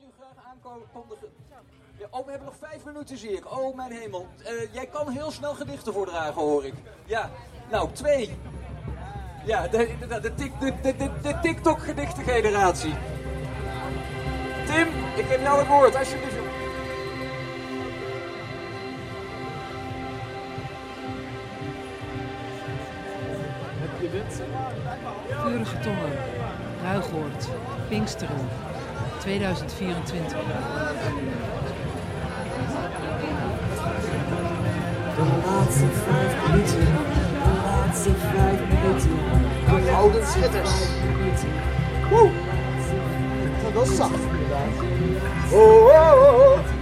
wil u graag aankondigen. Oh, we hebben nog vijf minuten, zie ik. Oh, mijn hemel. Eh, jij kan heel snel gedichten voordragen, hoor ik. Ja, nou, twee. Ja, de, de, de, tik- de, de, de, de TikTok-gedichtengeneratie. Tim, ik geef jou het woord, alsjeblieft. Vurige tongen. Ruigoord. Pinksteren. 2024. De laatste vijf minuten. De laatste vijf minuten. De Gouden schitters. Woe! Dat was zacht inderdaad. Oh, oh, oh,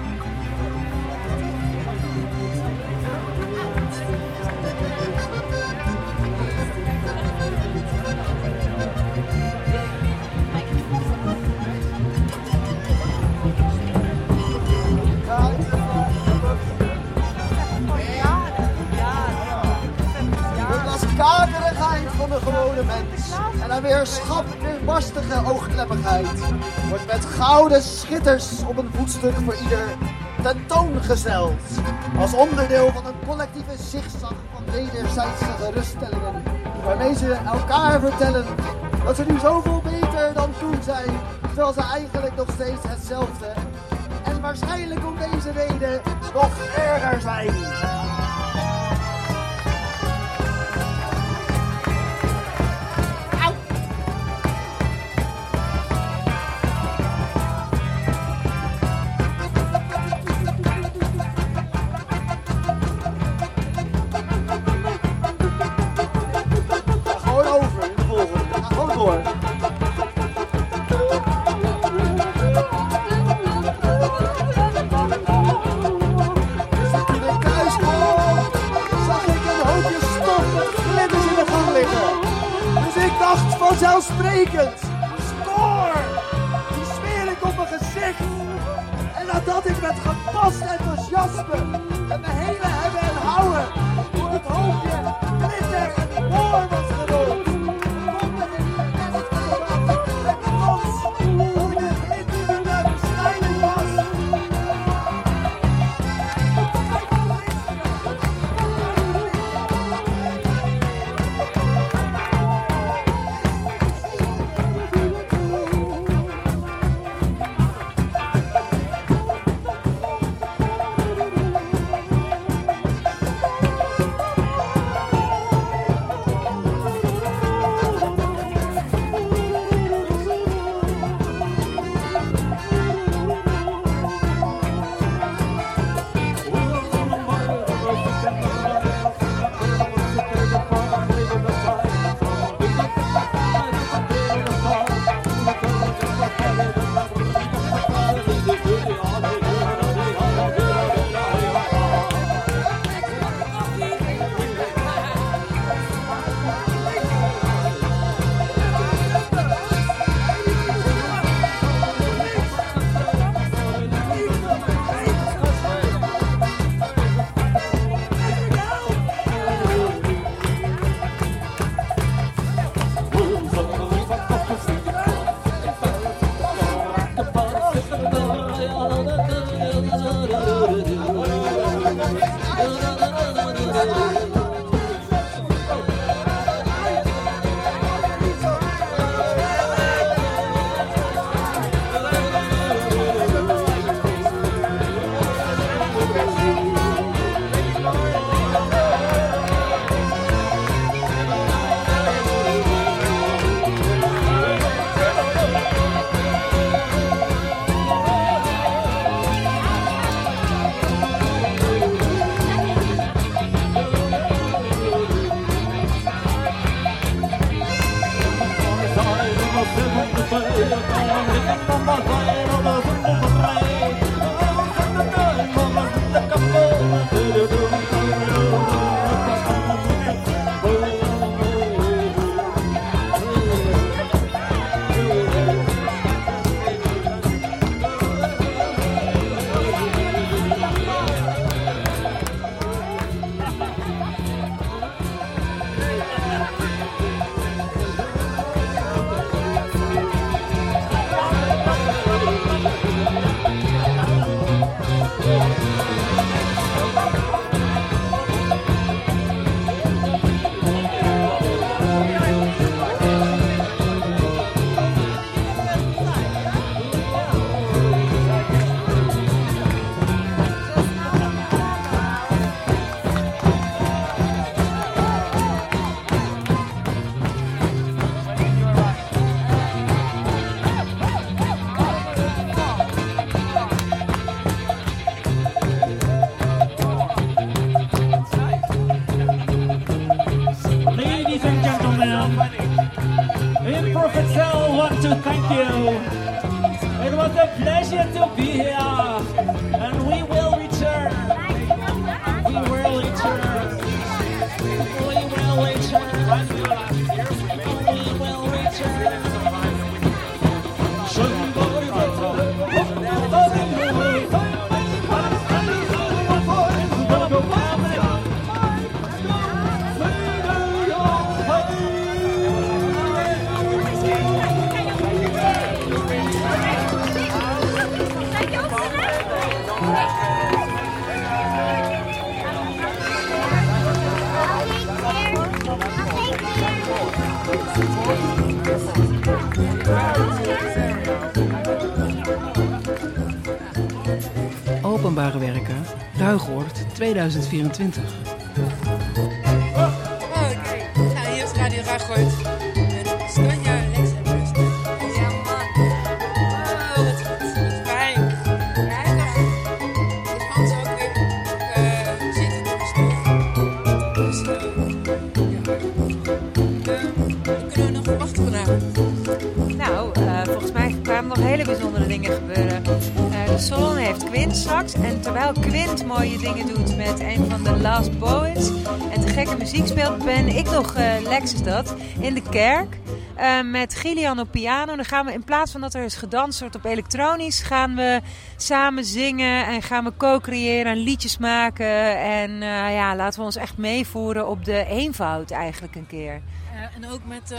En dan weer schap, weerbarstige oogkleppigheid. Wordt met gouden schitters op een voetstuk voor ieder tentoongesteld. Als onderdeel van een collectieve zigzag van wederzijdse geruststellingen. Waarmee ze elkaar vertellen dat ze nu zoveel beter dan toen zijn. Terwijl ze eigenlijk nog steeds hetzelfde. En waarschijnlijk om deze reden nog erger zijn. 2024. Muziek speelt, ben ik nog, eh Lex is dat, in de kerk... eh, met Gillian op piano. Dan gaan we in plaats van dat er is gedanst wordt op elektronisch... gaan we samen zingen en gaan we co-creëren en liedjes maken. En eh, ja, laten we ons echt meevoeren op de eenvoud eigenlijk een keer. En ook met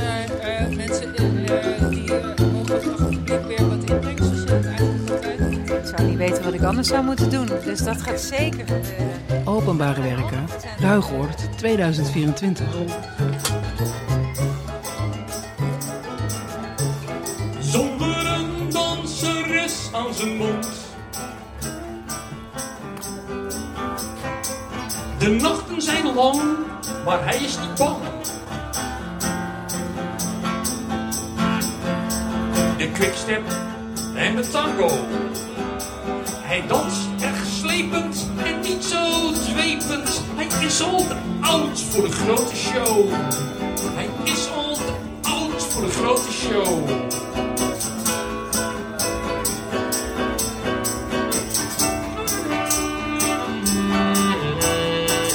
mensen die het publiek weer wat inbrengen, zoals je het eigenlijk altijd. Ik zou niet weten wat ik anders zou moeten doen. Dus dat gaat zeker gebeuren. Openbare werken, Ruigoord 2024. Zonder een danseres aan zijn mond. De nachten zijn lang, maar hij is niet bang. De quickstep en de tango. Hij danst voor de grote show. Hij is al te oud voor de grote show.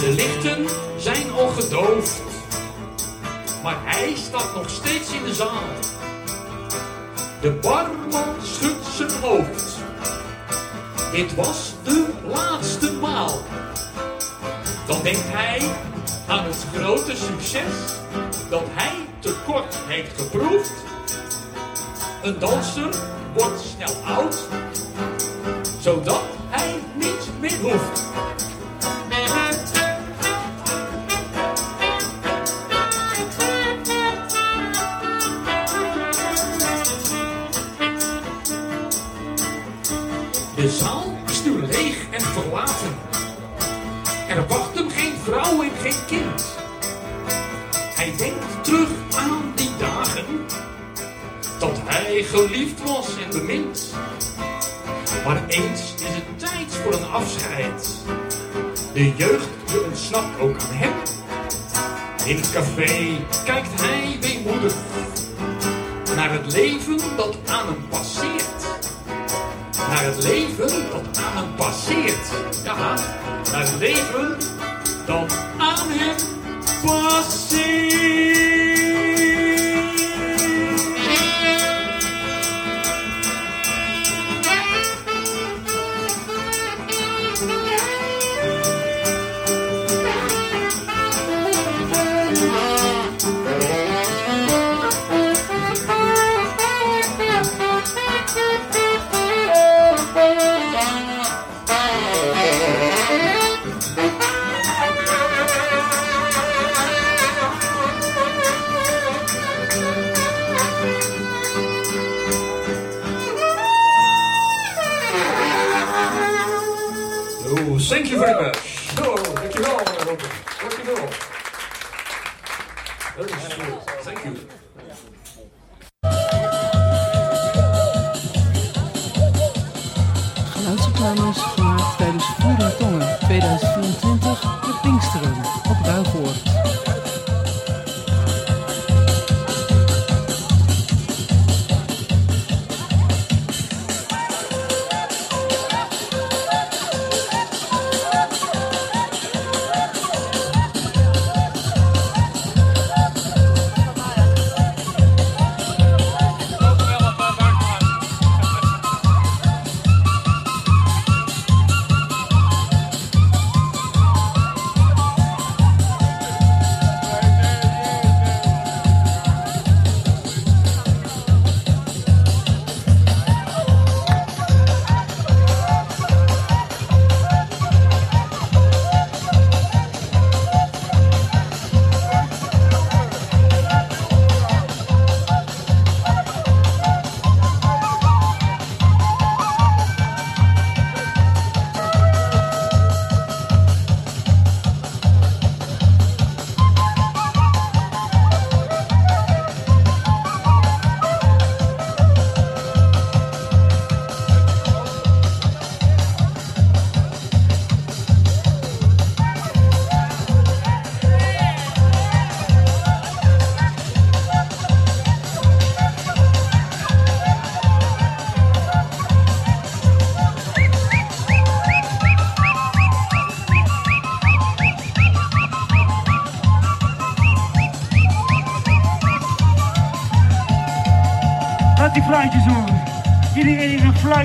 De lichten zijn al gedoofd, maar hij staat nog steeds in de zaal. De barman schudt zijn hoofd. Dit was de laatste maal. Dan denkt hij aan het grote succes dat hij te kort heeft geproefd. Een danser wordt snel oud, zodat hij niet meer hoeft. Bemind. Maar eens is het tijd voor een afscheid. De jeugd ontsnapt ook aan hem. In het café kijkt hij weemoedig naar het leven dat aan hem passeert naar het leven dat aan hem passeert. Ja, naar het leven dat aan hem passeert.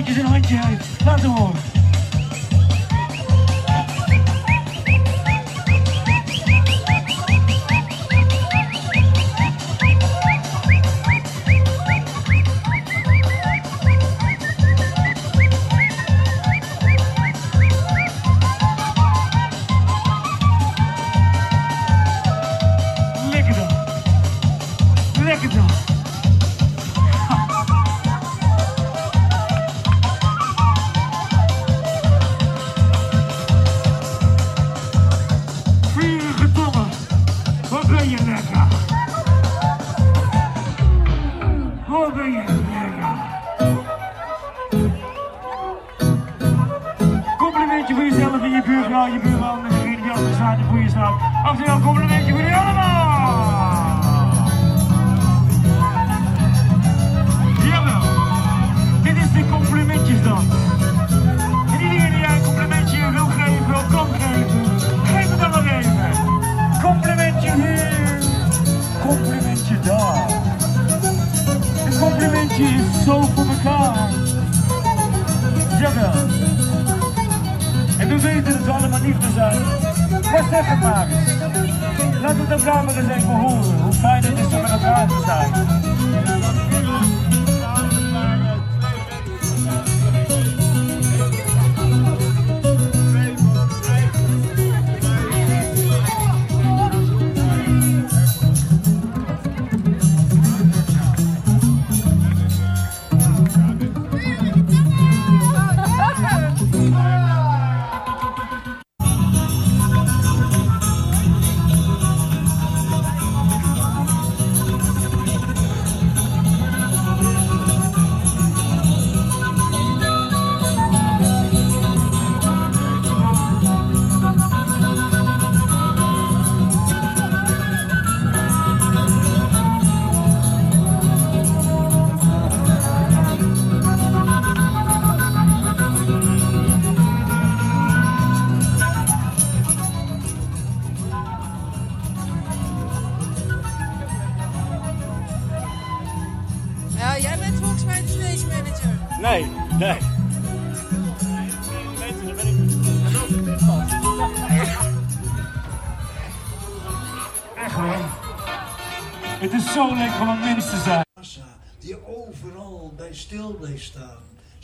Die nog fluitjes in een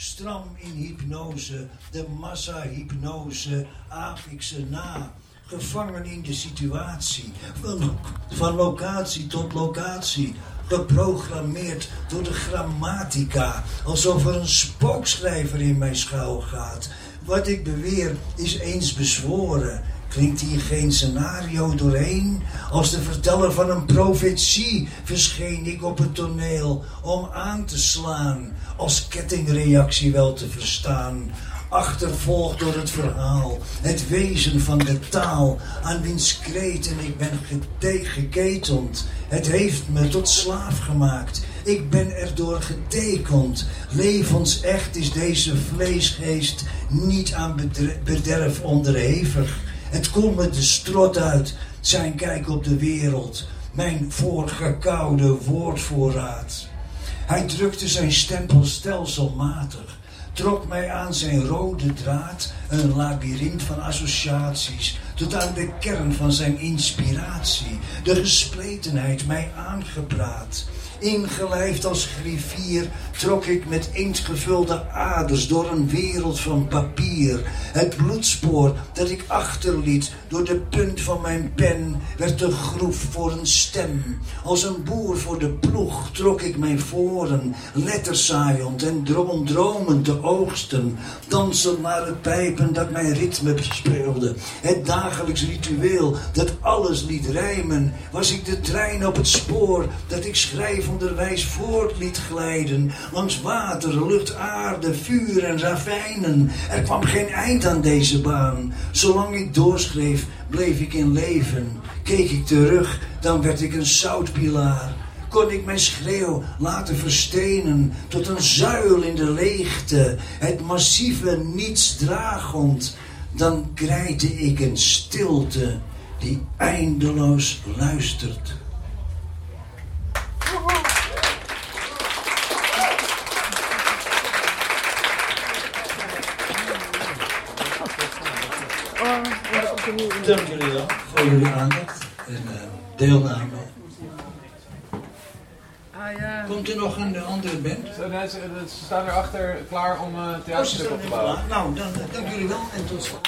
Stram in hypnose, de massa-hypnose, afikse na. Gevangen in de situatie, van, van locatie tot locatie. Geprogrammeerd door de grammatica, alsof er een spookschrijver in mijn schuil gaat. Wat ik beweer is eens bezworen. Klinkt hier geen scenario doorheen? Als de verteller van een profetie verscheen ik op het toneel om aan te slaan, als kettingreactie wel te verstaan. Achtervolgd door het verhaal, het wezen van de taal, aan wiens kreten ik ben geketend. Het heeft me tot slaaf gemaakt, ik ben erdoor getekend. Levensecht is deze vleesgeest niet aan bederf onderhevig. Het komt me de strot uit, zijn kijk op de wereld, mijn voorgekoude woordvoorraad. Hij drukte zijn stempel stelselmatig, trok mij aan zijn rode draad, een labyrint van associaties, tot aan de kern van zijn inspiratie, de gespletenheid mij aangepraat. Ingelijfd als griffier trok ik met inkt gevulde aders door een wereld van papier. Het bloedspoor dat ik achterliet door de punt van mijn pen werd de groef voor een stem. Als een boer voor de ploeg trok ik mijn voren, lettersaaiend en dromend te oogsten. Dansend naar het pijpen dat mijn ritme bespeelde. Het dagelijks ritueel dat alles liet rijmen. Was ik de trein op het spoor dat ik schrijvenderwijs voort liet glijden. Langs water, lucht, aarde, vuur en ravijnen. Er kwam geen eind aan deze baan. Zolang ik doorschreef, bleef ik in leven. Keek ik terug, dan werd ik een zoutpilaar. Kon ik mijn schreeuw laten verstenen tot een zuil in de leegte, het massieve niets dragend, dan krijte ik een stilte die eindeloos luistert. Dank jullie wel voor jullie aandacht en eh, deelname. Komt er nog een andere band? Ze, ze staan erachter klaar om uh, een theaterstuk op te bouwen. Nou, dan eh, dank jullie wel en tot ziens.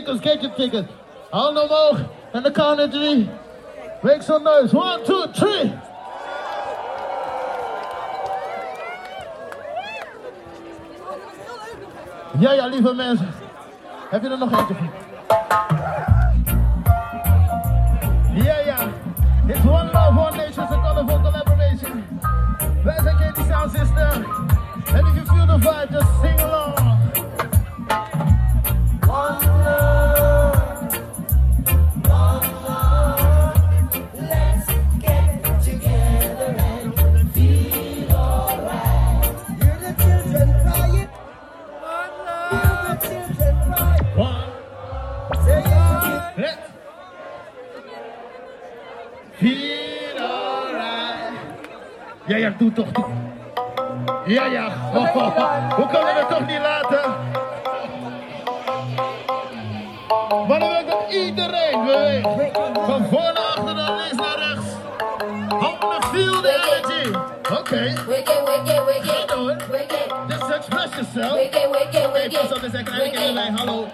tikkers, get your tickets. Handen omhoog en de count of drie. Make some noise. One, two, three. Ja, ja, lieve mensen. Heb je er nog eentje voor? Ja, ja. It's one love, one nation, it's a colorful collaboration. Wij zijn Katie Sound System. And if you feel the vibe, just hello,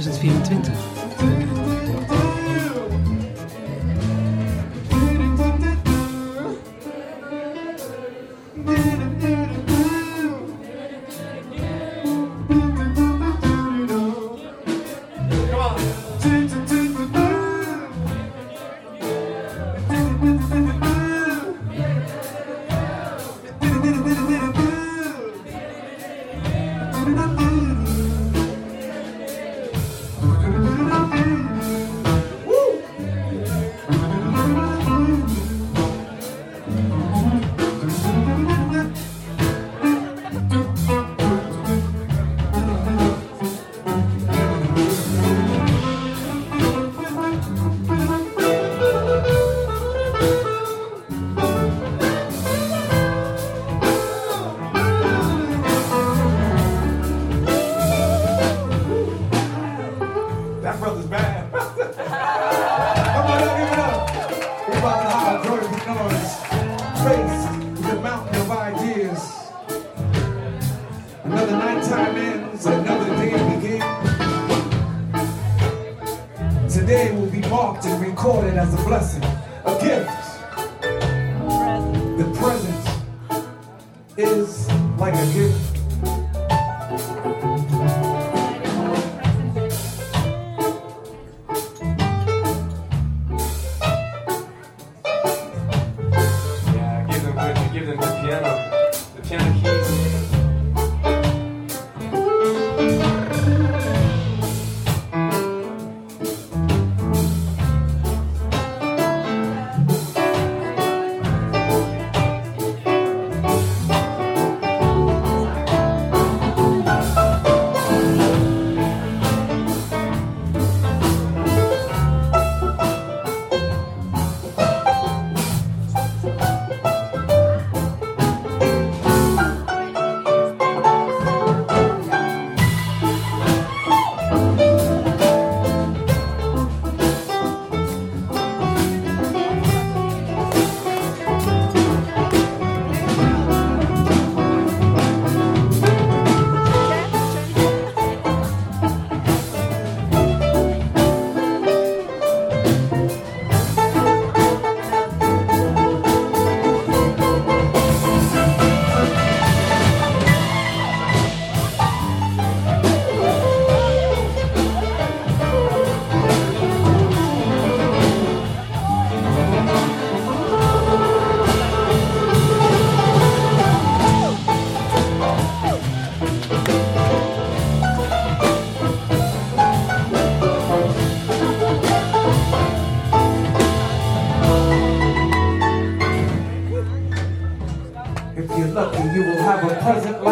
2024.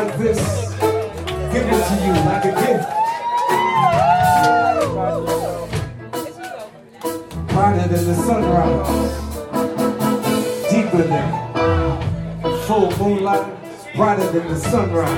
like this, give it to you like a gift. Brighter than the sunrise, deeper than full moonlight, brighter than the sunrise.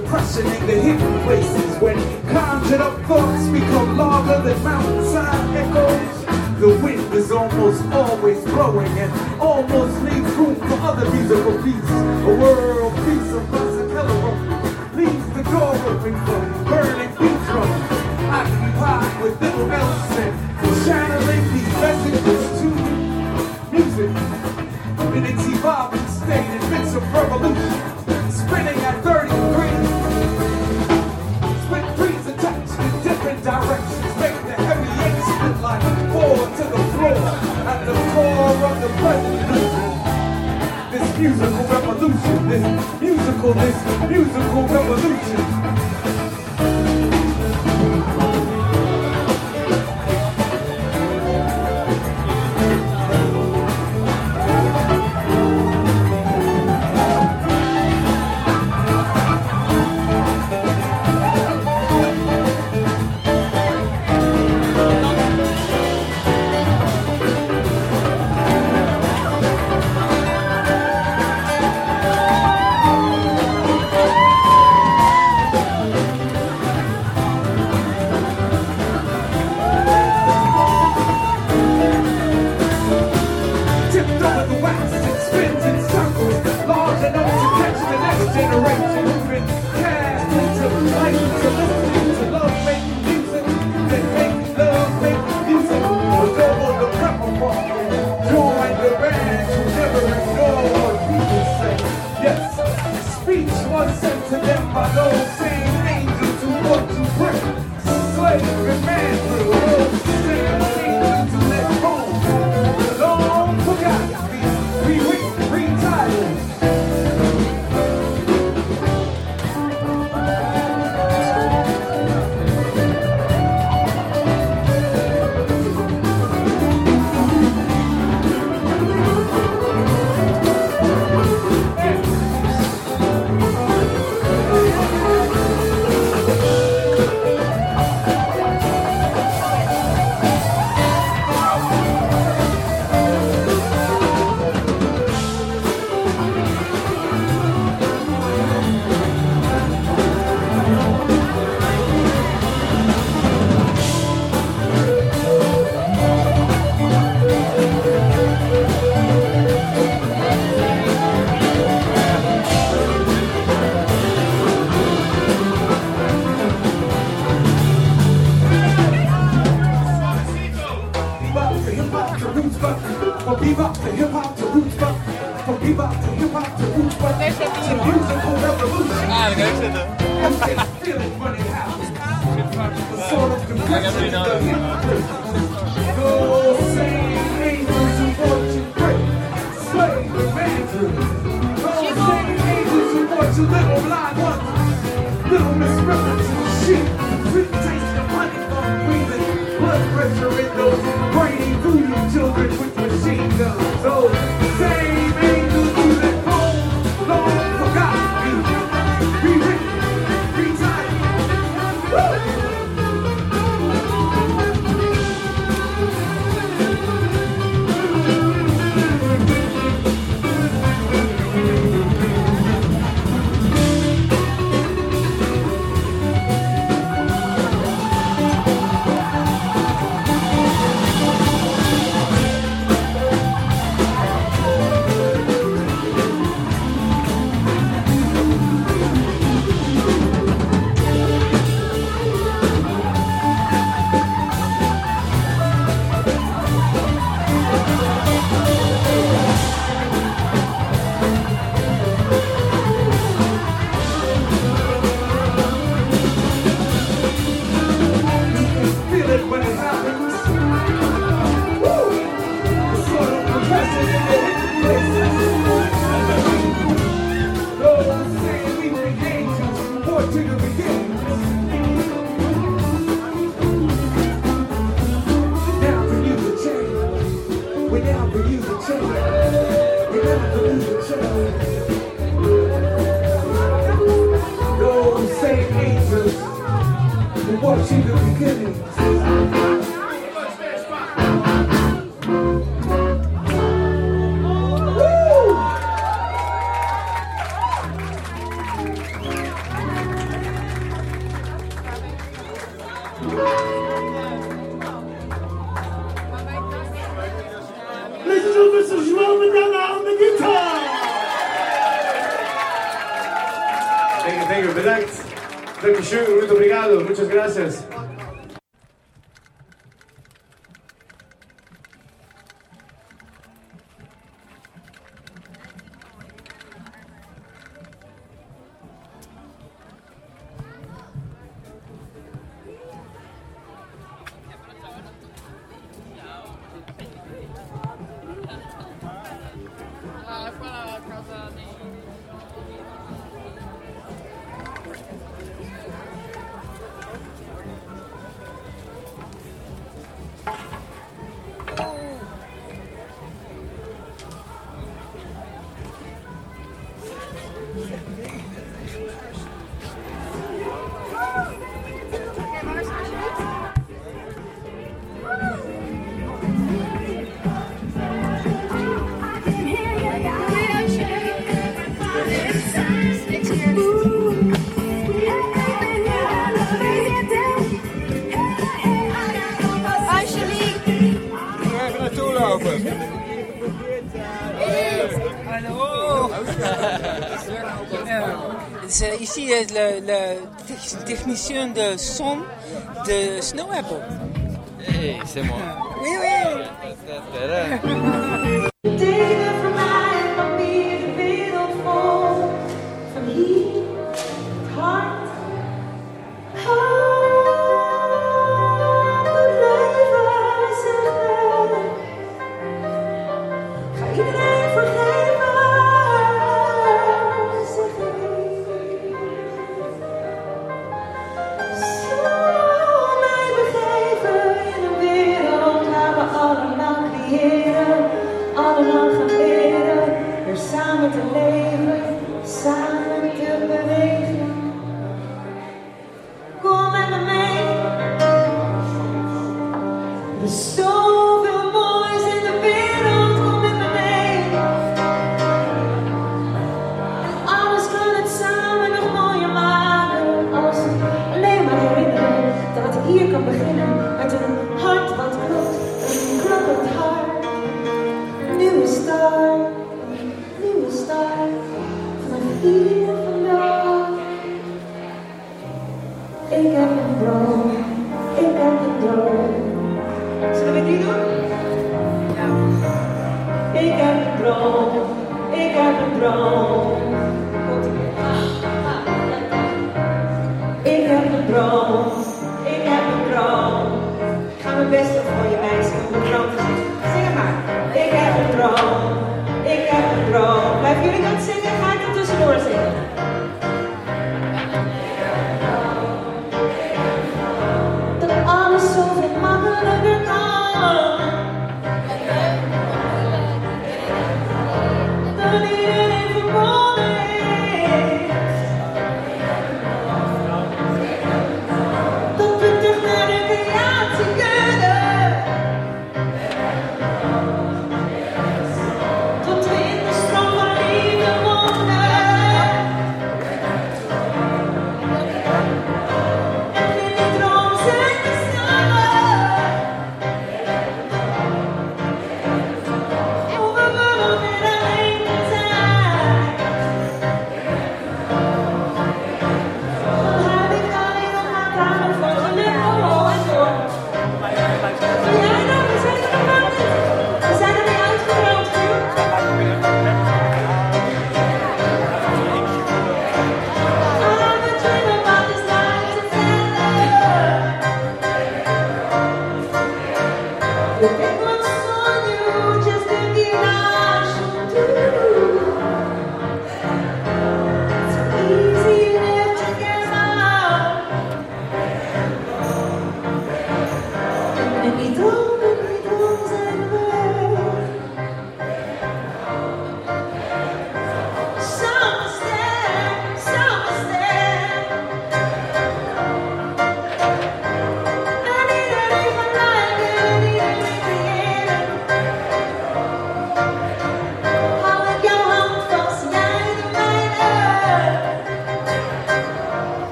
depression in the hidden places when conjured up thoughts become louder than mountainside echoes. The wind is almost always blowing and almost leaves room for other musical beats. A world piece of musicality leaves the door open for burning beat drums, occupied with little else and channeling these messages to This musical revolution, this musical, this musical revolution. muchas gracias. il est le, le technicien de son de Snow Apple. Hey, c'est moi.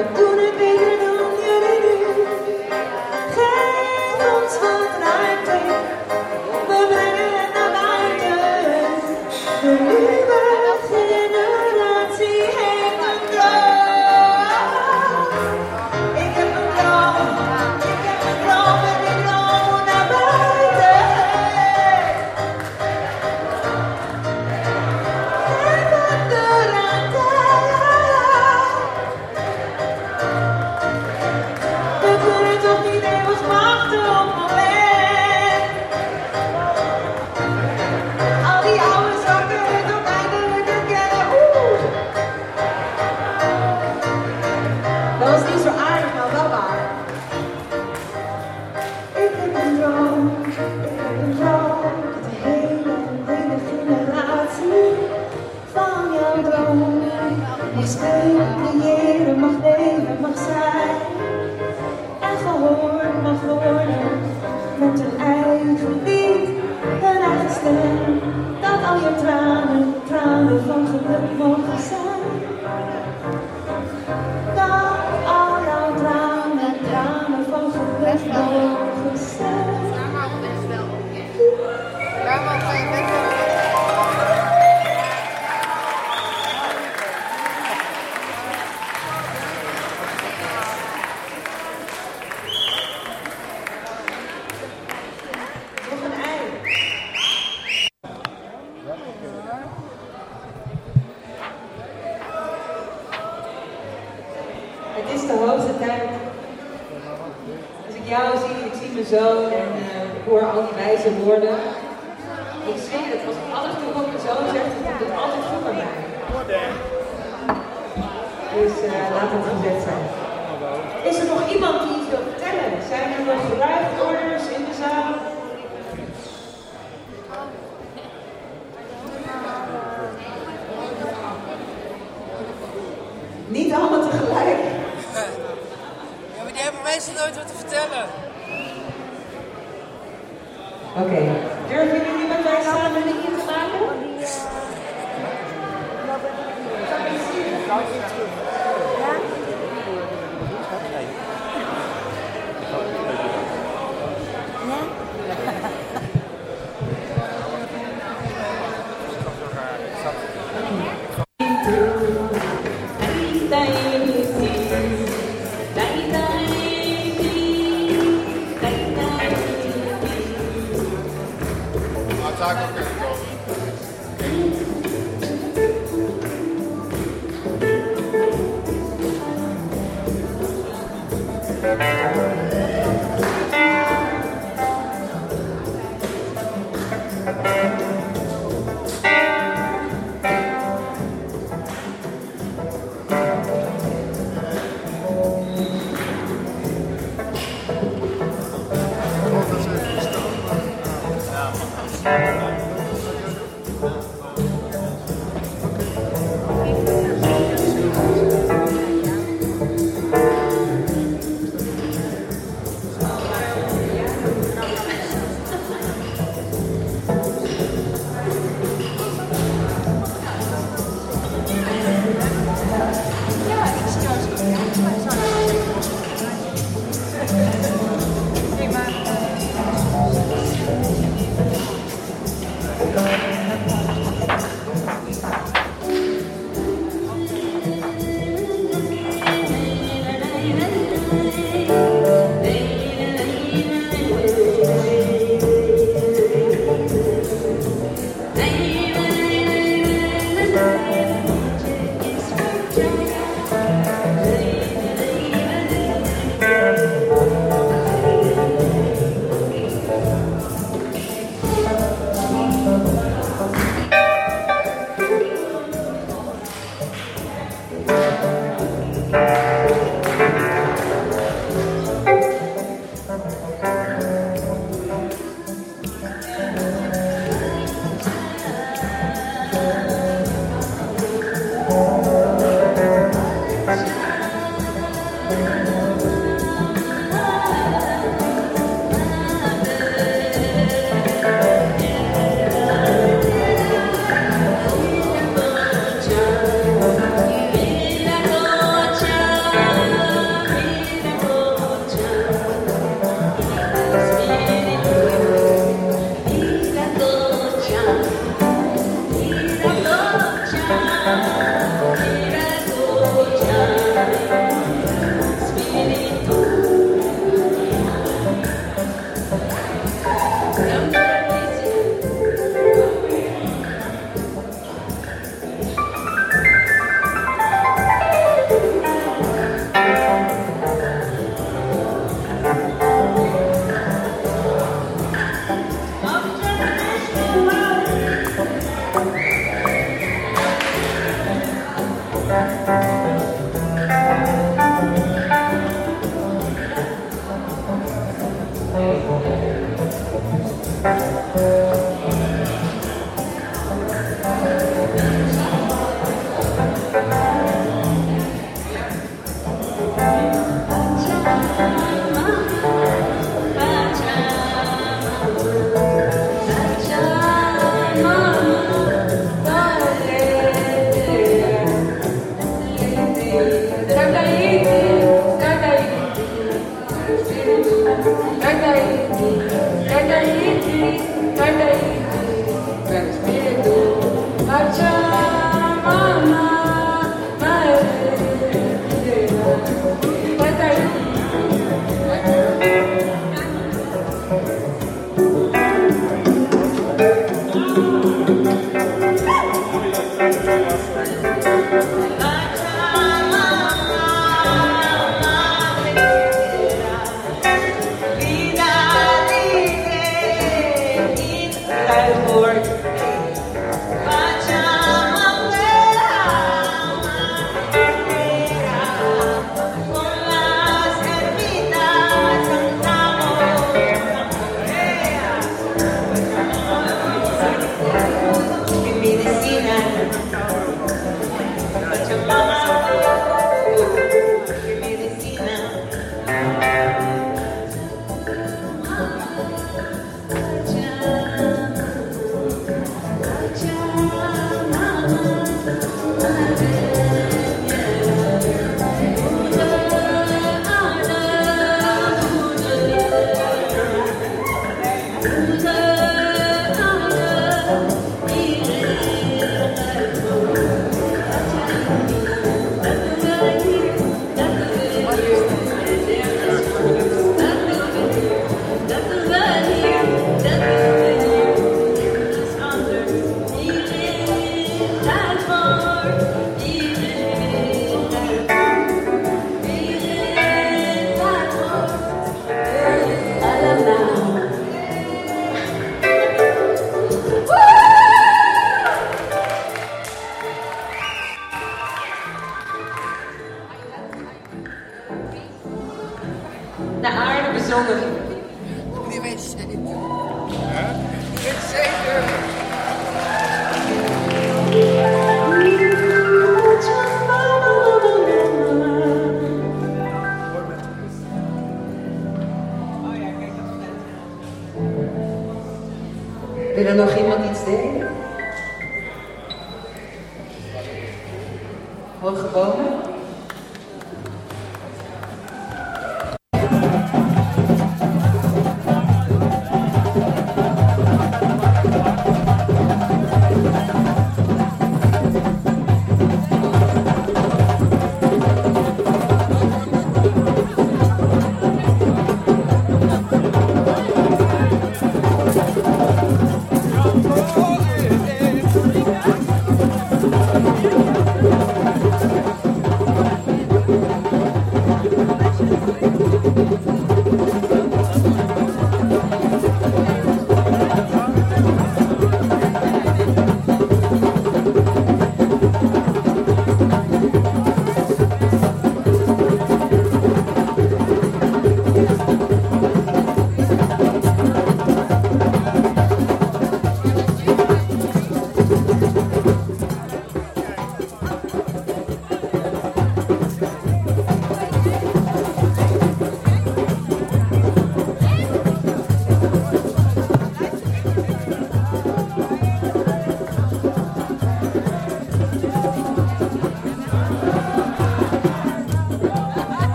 But do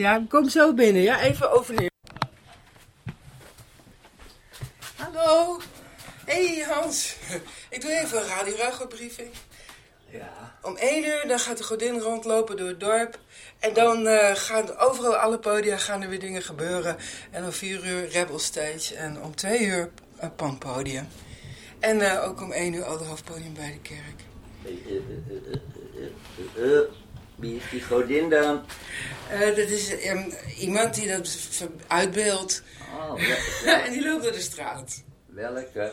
Ja, kom zo binnen. Ja, even overnemen. Hallo. Hey Hans. Ik doe even een Radio Ruigo briefing. Ja. Om één uur dan gaat de godin rondlopen door het dorp. En dan eh, gaan overal alle podia gaan er weer dingen gebeuren. En om vier uur Rebel Stage. En om twee uur een punkpodium. En eh, ook om één uur anderhalf podium bij de kerk. Wie is die godin dan? Eh, dat is ehm, iemand die dat uitbeeldt. Oh, en die loopt door de straat. Welke?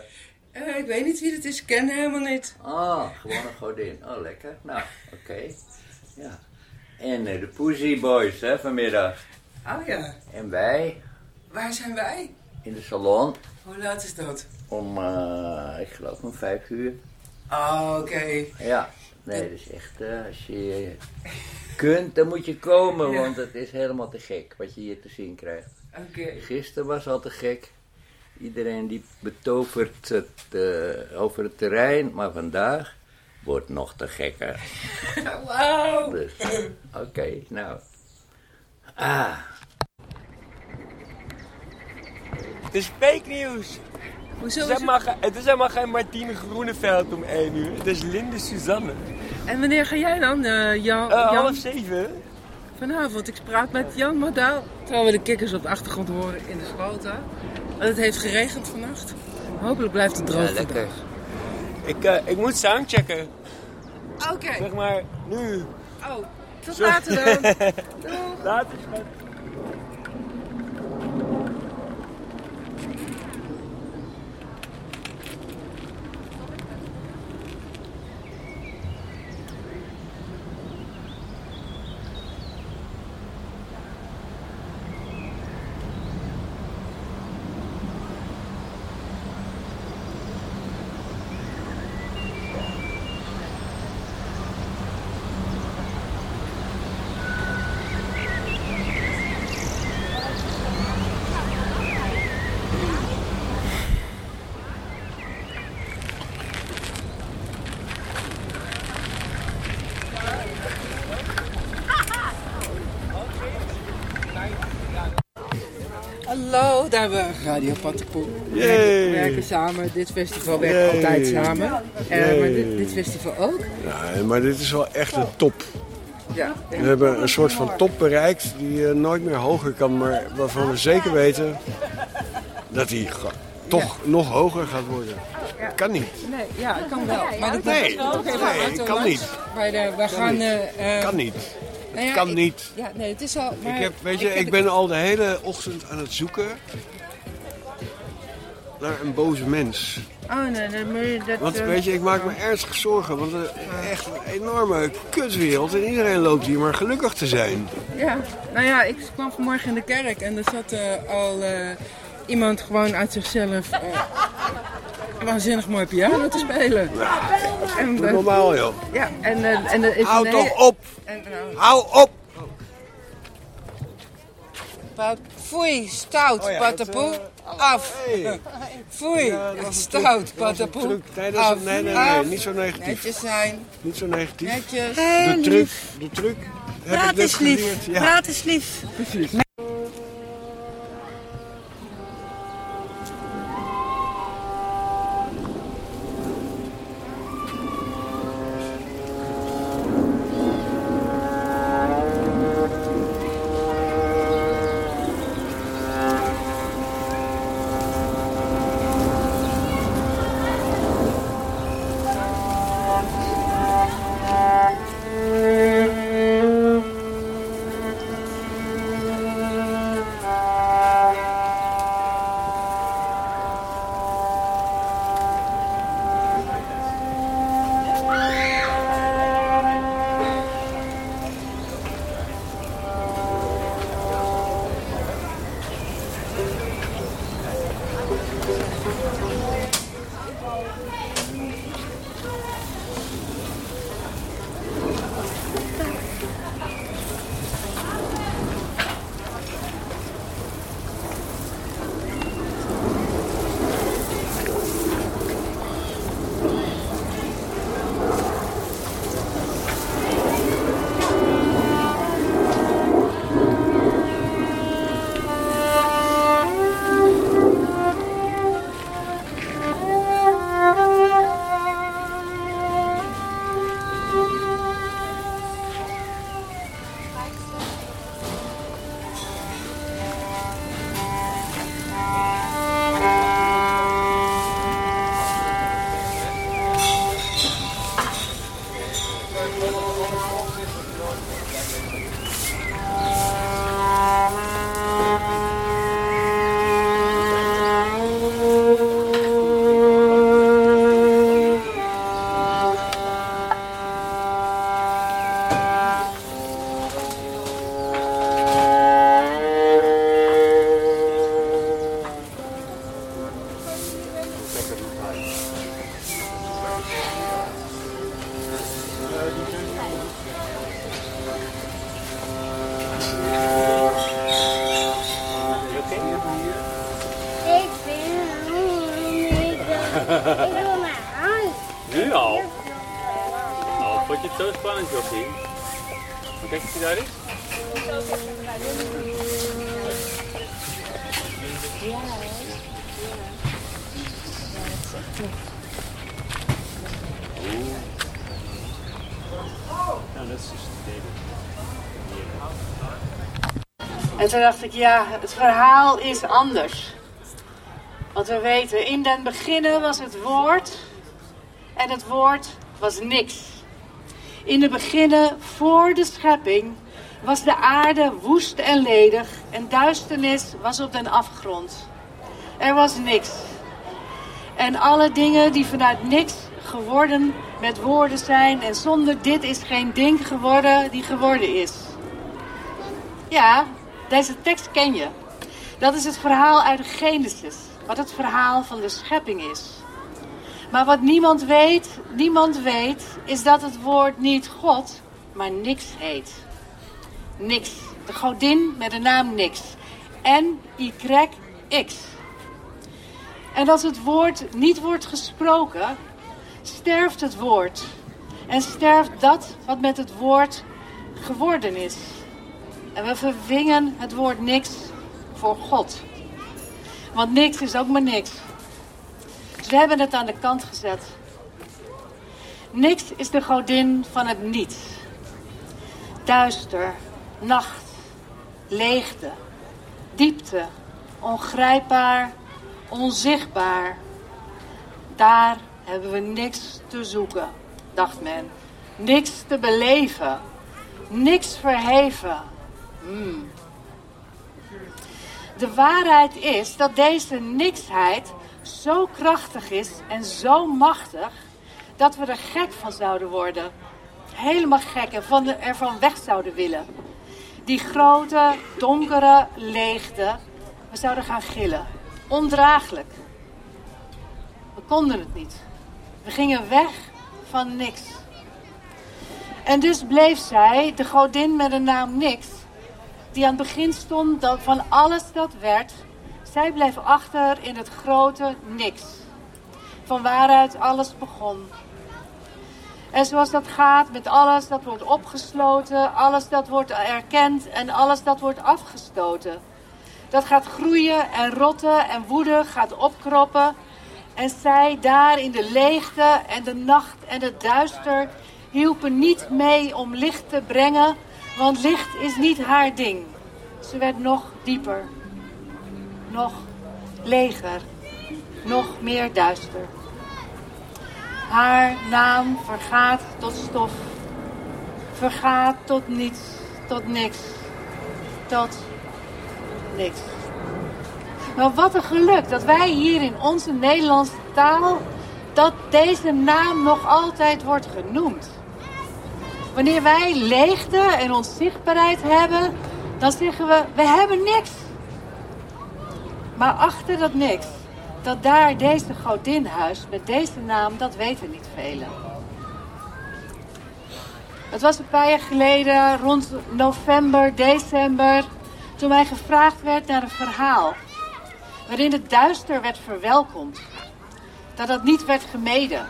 Eh, ik weet niet wie dat is, ik ken helemaal niet. Oh, gewoon een godin. Oh, lekker. Nou, oké. Ja. En eh, de Poesie Boys, hè, vanmiddag. Oh ja, En wij waar zijn wij? in de salon Hoe laat is dat? om, ik geloof om vijf uur. Oh, oké. Ja, nee, dat is echt, eh, als je kunt, dan moet je komen, Ja. want het is helemaal te gek wat je hier te zien krijgt. Oké. Gisteren was al te gek. Iedereen die betovert het, eh, over het terrein, maar vandaag wordt nog te gekker. Wauw. Dus, oké, nou. Ah, Het is fake nieuws. Hoezo Het is helemaal, het is helemaal geen Martine Groeneveld om 1 uur. Het is Linde Suzanne. En wanneer ga jij dan? eh Eh, Jan? half zeven. Vanavond, ik praat met Jan Modaal. Terwijl we de kikkers op de achtergrond horen in de sloten. Want het heeft geregend vannacht. Hopelijk blijft het droog Ja, lekker. vandaag. Ik, eh, ik moet soundchecken. Oké. Zeg maar, nu. Oh, tot Sorry. later dan. Doeg. Later, schat. Hallo, daar hebben we Radio Pattenpoel. We werken- we werken samen. Dit festival werkt Yay. altijd samen. Eh, Yay. maar dit, dit festival ook. Ja, maar dit is wel echt een top. Ja. We hebben een soort van top bereikt die eh, nooit meer hoger kan, maar waarvan we zeker weten dat die toch nog hoger gaat worden. Ja. Kan niet. Nee, ja, kan wel. Maar dat Nee, nee, kan niet. Kan gaan... eh, eh, Kan niet. Nou ja, kan ik- niet. Ja, nee, het is al... Maar Ik, heb, weet je, ik ben al de hele ochtend aan het zoeken naar een boze mens. Oh nee, nee, maar dat... Want eh, weet je, ik maak me ernstig zorgen, want het is echt een enorme kutwereld en iedereen loopt hier maar gelukkig te zijn. Ja, nou ja, ik kwam vanmorgen in de kerk en er zat al eh, iemand gewoon uit zichzelf eh, waanzinnig mooi piano te spelen. En, eh, normaal, joh. Ja, en, eh, en is Hou toch hele- op! En, Hou op! Pat- Foei, stout, Oh ja, patapoe, af. Foei, Ja, was een stout, patapoe. Nee, is af. nee, nee, af. nee, niet zo negatief. Netjes zijn, Niet zo negatief. netjes. De truc, de truc heb ik Praat eens lief, geleerd. Ja. praat eens lief. Precies. En toen dacht ik, ja, het verhaal is anders. Want we weten, in den beginnen was het woord en het woord was niks. In de beginnen, voor de schepping, was de aarde woest en ledig en duisternis was op den afgrond. Er was niks. En alle dingen die vanuit niks geworden met woorden zijn en zonder dit is geen ding geworden die geworden is. Ja, deze tekst ken je. Dat is het verhaal uit Genesis, wat het verhaal van de schepping is. Maar wat niemand weet, niemand weet, is dat het woord niet God, maar niks heet. Niks. De godin met de naam niks. N-Y-X. En als het woord niet wordt gesproken, sterft het woord. En sterft dat wat met het woord geworden is. En we vervingen het woord niks voor God. Want niks is ook maar niks. Dus we hebben het aan de kant gezet. Niks is de godin van het niet. Duister, nacht, leegte, diepte, ongrijpbaar, onzichtbaar. Daar hebben we niks te zoeken, dacht men. Niks te beleven, niks verheven. Hmm. De waarheid is dat deze niksheid zo krachtig is en zo machtig dat we er gek van zouden worden. Helemaal gek en van ervan weg zouden willen. Die grote, donkere leegte, we zouden gaan gillen. Ondraaglijk. We konden het niet. We gingen weg van niks. En dus bleef zij, de godin met de naam niks, die aan het begin stond dat van alles dat werd, zij bleef achter in het grote niks. Van waaruit alles begon. En zoals dat gaat met alles dat wordt opgesloten, alles dat wordt erkend en alles dat wordt afgestoten. Dat gaat groeien en rotten en woede gaat opkroppen. En zij daar in de leegte en de nacht en het duister hielpen niet mee om licht te brengen, want licht is niet haar ding. Ze werd nog dieper, nog leger, nog meer duister. Haar naam vergaat tot stof, vergaat tot niets, tot niks, tot niks. Maar wat een geluk dat wij hier in onze Nederlandse taal, dat deze naam nog altijd wordt genoemd. Wanneer wij leegte en onzichtbaarheid hebben, dan zeggen we, we hebben niks. Maar achter dat niks, dat daar deze godin huist met deze naam, dat weten niet velen. Het was een paar jaar geleden, rond november, december, toen mij gevraagd werd naar een verhaal. Waarin het duister werd verwelkomd. Dat dat niet werd gemeden.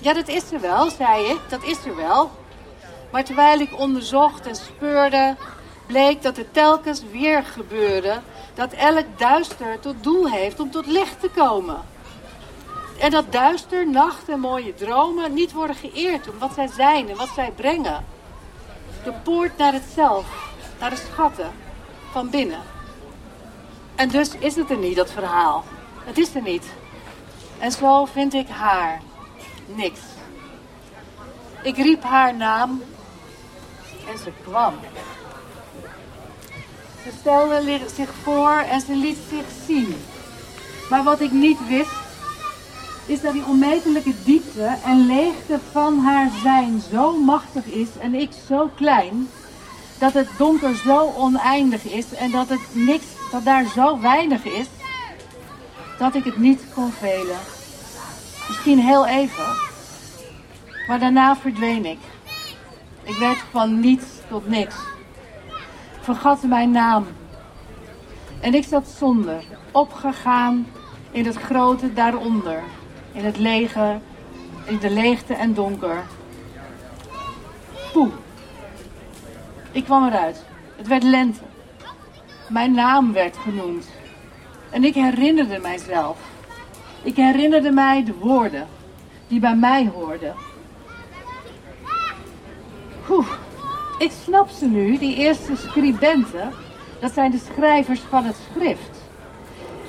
Ja, dat is er wel, zei ik, dat is er wel. Maar terwijl ik onderzocht en speurde, bleek dat het telkens weer gebeurde dat elk duister tot doel heeft om tot licht te komen. En dat duister, nacht en mooie dromen niet worden geëerd om wat zij zijn en wat zij brengen. De poort naar het zelf, naar de schatten van binnen. En dus is het er niet, dat verhaal. Het is er niet. En zo vind ik haar. Niks. Ik riep haar naam en ze kwam. Ze stelde zich voor en ze liet zich zien. Maar wat ik niet wist, is dat die onmetelijke diepte en leegte van haar zijn zo machtig is en ik zo klein, dat het donker zo oneindig is en dat het niks, dat daar zo weinig is, dat ik het niet kon velen. Misschien heel even, maar daarna verdween ik. Ik werd van niets tot niks. Vergat mijn naam. En ik zat zonder, opgegaan in het grote daaronder. In het lege, in de leegte en donker. Poeh. Ik kwam eruit. Het werd lente. Mijn naam werd genoemd. En ik herinnerde mijzelf. Ik herinnerde mij de woorden die bij mij hoorden. Oeh, ik snap ze nu, die eerste scribenten. Dat zijn de schrijvers van het schrift.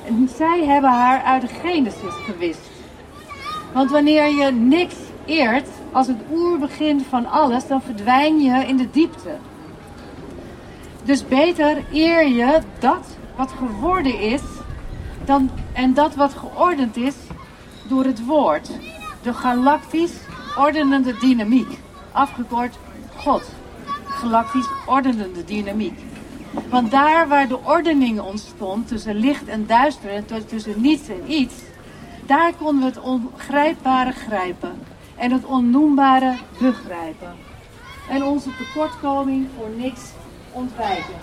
En zij hebben haar uit de Genesis gewist. Want wanneer je niks eert als het oerbegin van alles, dan verdwijn je in de diepte. Dus beter eer je dat wat geworden is dan, en dat wat geordend is door het woord. De galactisch ordenende dynamiek. Afgekort God. Galactisch ordenende dynamiek. Want daar waar de ordening ontstond tussen licht en duister en tu- tussen niets en iets, daar konden we het ongrijpbare grijpen en het onnoembare begrijpen. En onze tekortkoming voor niks ontwijken.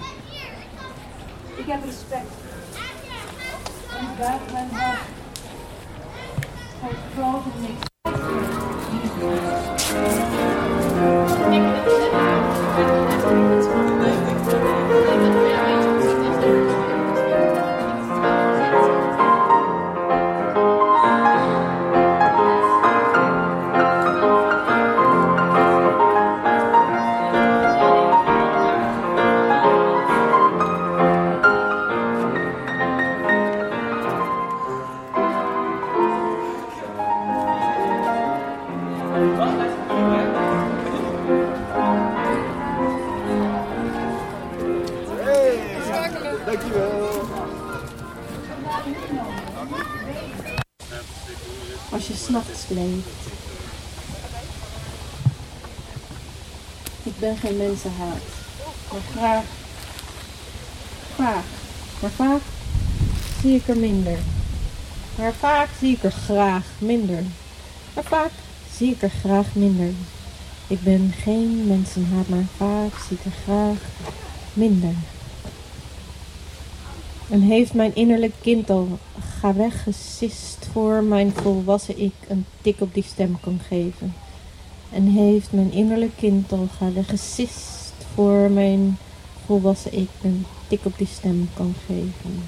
Ik heb respect. Ik buig mijn hoofd voor het grote niks. Dankjewel. Ik ben geen mensenhaat. Maar graag. Graag. Maar vaak zie ik er minder. Maar vaak zie ik er graag minder. Maar vaak zie ik er graag minder. Ik ben geen mensenhaat, maar vaak zie ik er graag minder. En heeft mijn innerlijk kind al ga weg gesist voor mijn volwassen ik een tik op die stem kan geven. En heeft mijn innerlijk kind al ga weg gesist voor mijn volwassen ik een tik op die stem kan geven.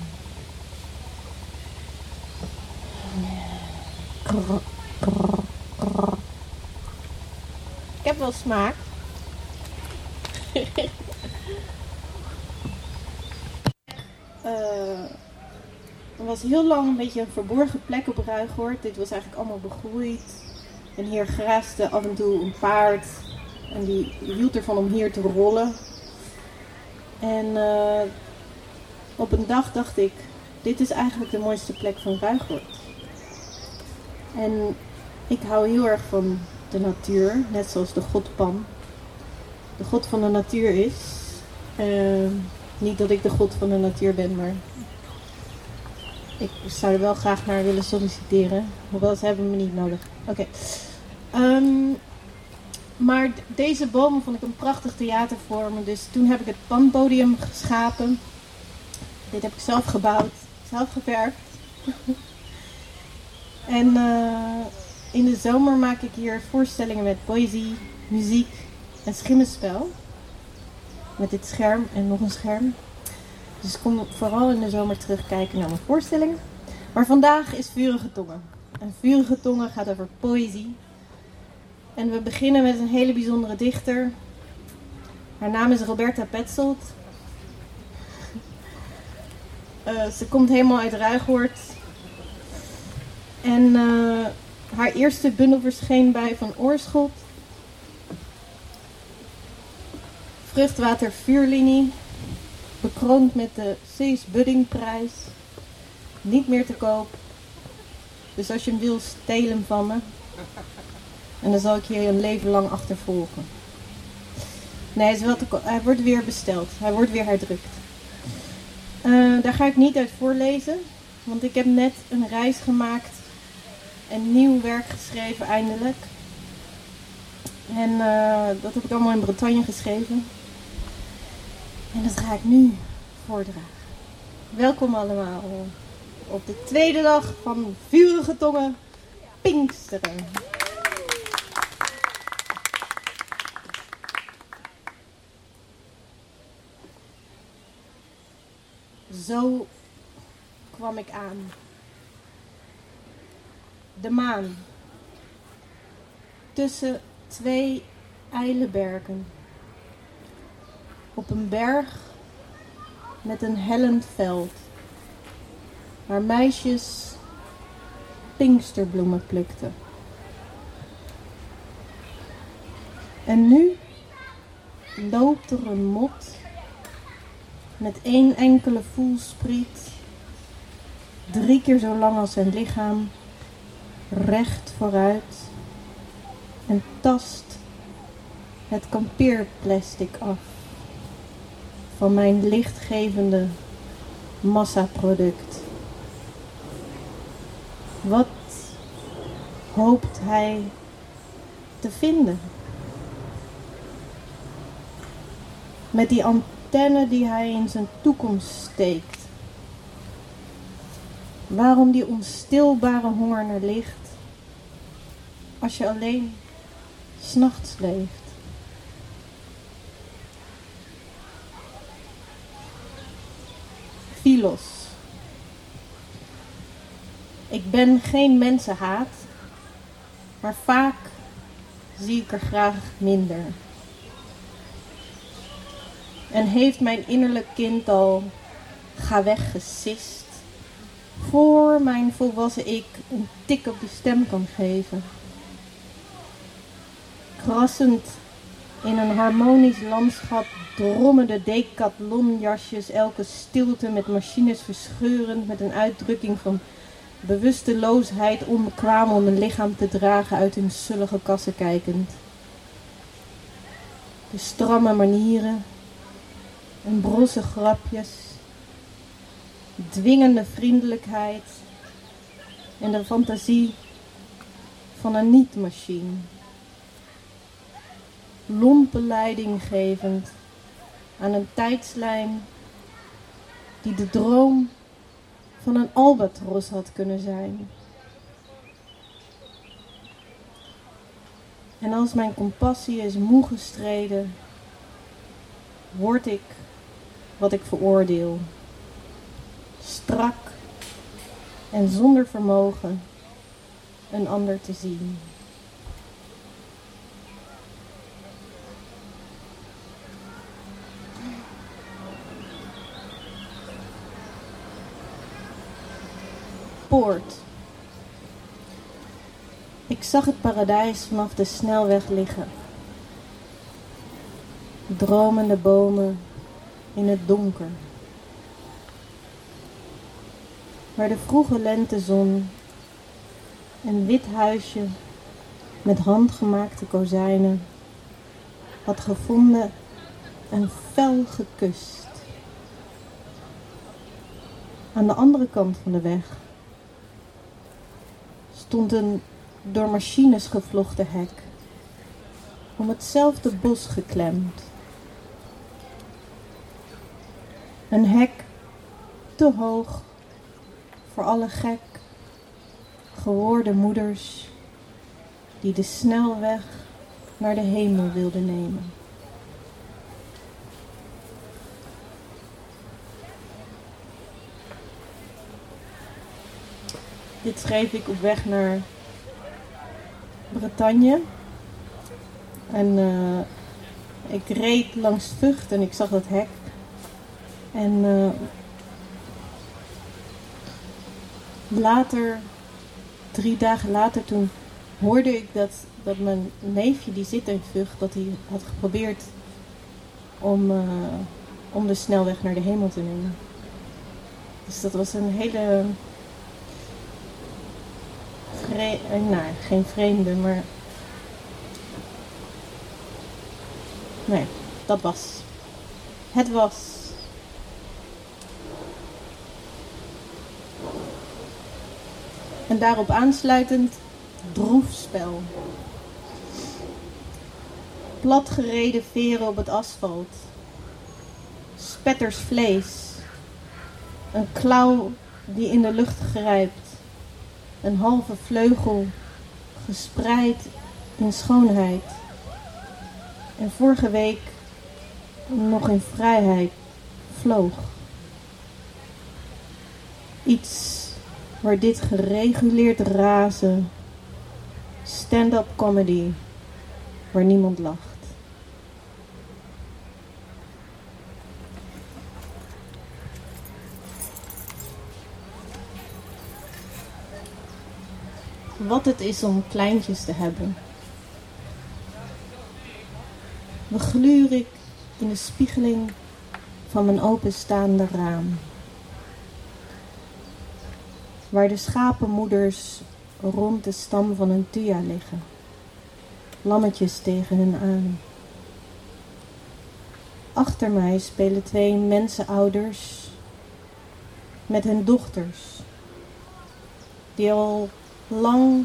Krr, krr. Ik heb wel smaak. er was heel lang een beetje een verborgen plek op Ruigoord. Dit was eigenlijk allemaal begroeid. En hier graasde af en toe een paard. En die hield ervan om hier te rollen. En eh, op een dag dacht ik, dit is eigenlijk de mooiste plek van Ruigoord. En ik hou heel erg van de natuur, net zoals de god Pan. De god van de natuur is. eh, niet dat ik de god van de natuur ben, maar ik zou er wel graag naar willen solliciteren. Hoewel ze hebben me niet nodig. Oké. Ehm, maar deze bomen vond ik een prachtig theatervorm. Dus toen heb ik het pandpodium geschapen. Dit heb ik zelf gebouwd, zelf geverfd. en eh, in de zomer maak ik hier voorstellingen met poëzie, muziek en schimmenspel. Met dit scherm en nog een scherm. Dus kom vooral in de zomer terugkijken naar mijn voorstellingen. Maar vandaag is Vurige Tongen. En Vurige Tongen gaat over poëzie. En we beginnen met een hele bijzondere dichter. Haar naam is Roberta Petzold. Eh, ze komt helemaal uit Ruigoord. En eh, haar eerste bundel verscheen bij Van Oorschot. Vruchtwater Vuurlinie. Bekroond met de Cees Buddingprijs. Niet meer te koop. Dus als je hem wil, steel hem van me. En dan zal ik je een leven lang achtervolgen. Nee, hij, hij wordt weer besteld. Hij wordt weer herdrukt. Eh, daar ga ik niet uit voorlezen. Want ik heb net een reis gemaakt. En nieuw werk geschreven, eindelijk. En eh, dat heb ik allemaal in Bretagne geschreven. En dat ga ik nu voordragen. Welkom allemaal op de tweede dag van Vurige Tongen Pinksteren. Zo kwam ik aan. De maan. Tussen twee ijle bergen. Op een berg met een hellend veld, waar meisjes pinksterbloemen plukten. En nu loopt er een mot met één enkele voelspriet, drie keer zo lang als zijn lichaam, recht vooruit en tast het kampeerplastic af van mijn lichtgevende massaproduct. Wat hoopt hij te vinden? Met die antenne die hij in zijn toekomst steekt. Waarom die onstilbare honger naar licht als je alleen s'nachts leeft? Ik ben geen mensenhaat, maar vaak zie ik er graag minder. En heeft mijn innerlijk kind al ga weg gesist, voor mijn volwassen ik een tik op de stem kan geven. Krassend in een harmonisch landschap drommen de decathlonjasjes elke stilte met machines verscheurend met een uitdrukking van bewusteloosheid onbekwaam om een lichaam te dragen uit hun sullige kassen kijkend. De stramme manieren en brosse grapjes, dwingende vriendelijkheid en de fantasie van een niet-machine lompe leiding gevend aan een tijdslijn die de droom van een albatros had kunnen zijn. En als mijn compassie is moe gestreden, word ik wat ik veroordeel. Strak en zonder vermogen een ander te zien. Ik zag het paradijs vanaf de snelweg liggen. Dromende bomen in het donker. Waar de vroege lentezon een wit huisje met handgemaakte kozijnen had gevonden en fel gekust. Aan de andere kant van de weg stond een door machines gevlochten hek, om hetzelfde bos geklemd. Een hek te hoog voor alle gek geworden moeders die de snelweg naar de hemel wilden nemen. Dit schreef ik op weg naar Bretagne. En eh, ik reed langs Vught en ik zag dat hek. En eh, later, drie dagen later, toen hoorde ik dat, dat mijn neefje die zit in Vught, dat hij had geprobeerd om, uh, om de snelweg naar de hemel te nemen. Dus dat was een hele vre nou, geen vreemde, maar. Nee, dat was. Het was. En daarop aansluitend droefspel. Platgereden veren op het asfalt. Spetters vlees. Een klauw die in de lucht grijpt een halve vleugel, gespreid in schoonheid. En vorige week nog in vrijheid vloog. Iets waar dit gereguleerd razen, stand-up comedy, waar niemand lacht. Wat het is om kleintjes te hebben. We gluur ik in de spiegeling van mijn openstaande raam. Waar de schapenmoeders rond de stam van een tuya liggen. Lammetjes tegen hun aan. Achter mij spelen twee mensenouders met hun dochters. Die al lang,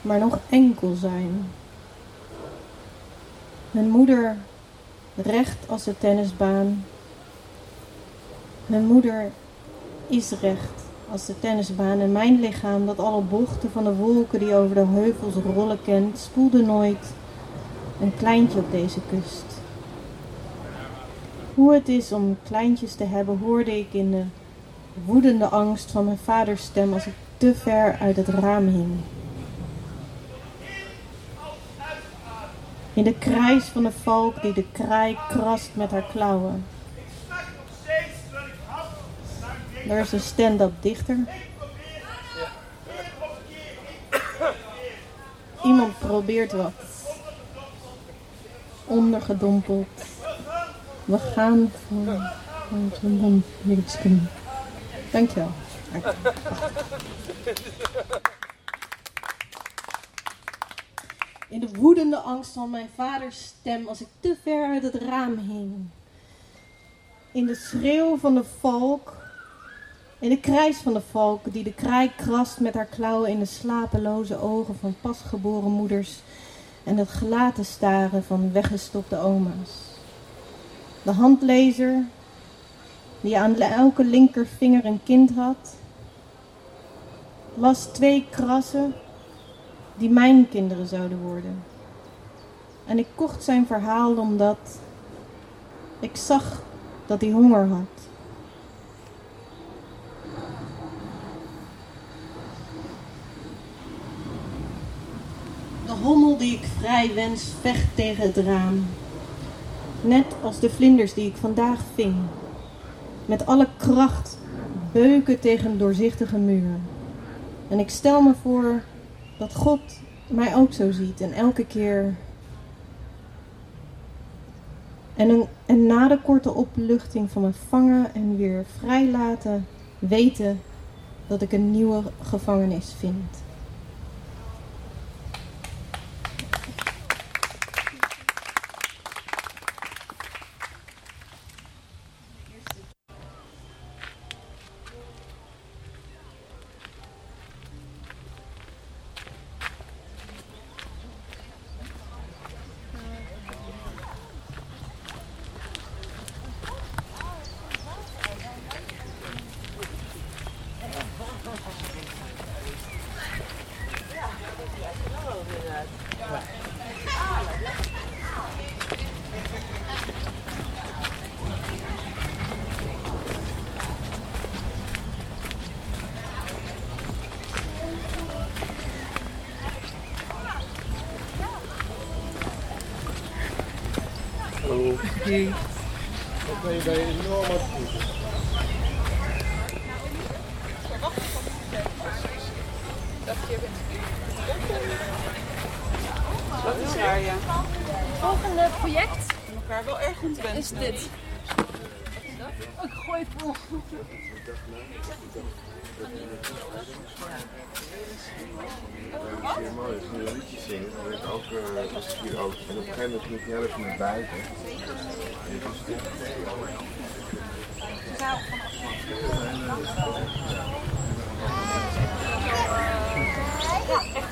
maar nog enkel zijn. Hun moeder recht als de tennisbaan. Hun moeder is recht als de tennisbaan en mijn lichaam dat alle bochten van de wolken die over de heuvels rollen kent, spoelde nooit een kleintje op deze kust. Hoe het is om kleintjes te hebben hoorde ik in de woedende angst van mijn vaders stem als ik te ver uit het raam hing. In de krijs van de valk die de kraai krast met haar klauwen. Er is een stand-up dichter. Iemand probeert wat. Ondergedompeld. We gaan voor onze mond. Dankjewel. In de woedende angst van mijn vaders stem als ik te ver uit het raam hing. In de schreeuw van de valk. In de krijs van de valk die de kraai krast met haar klauwen in de slapeloze ogen van pasgeboren moeders. En het gelaten staren van weggestopte oma's. De handlezer die aan elke linkervinger een kind had, las twee krassen die mijn kinderen zouden worden. En ik kocht zijn verhaal omdat ik zag dat hij honger had. De hommel die ik vrij wens vecht tegen het raam. Net als de vlinders die ik vandaag ving. Met alle kracht beuken tegen doorzichtige muur. En ik stel me voor dat God mij ook zo ziet en elke keer. En, een, en na de korte opluchting van mijn vangen en weer vrijlaten, weten dat ik een nieuwe gevangenis vind.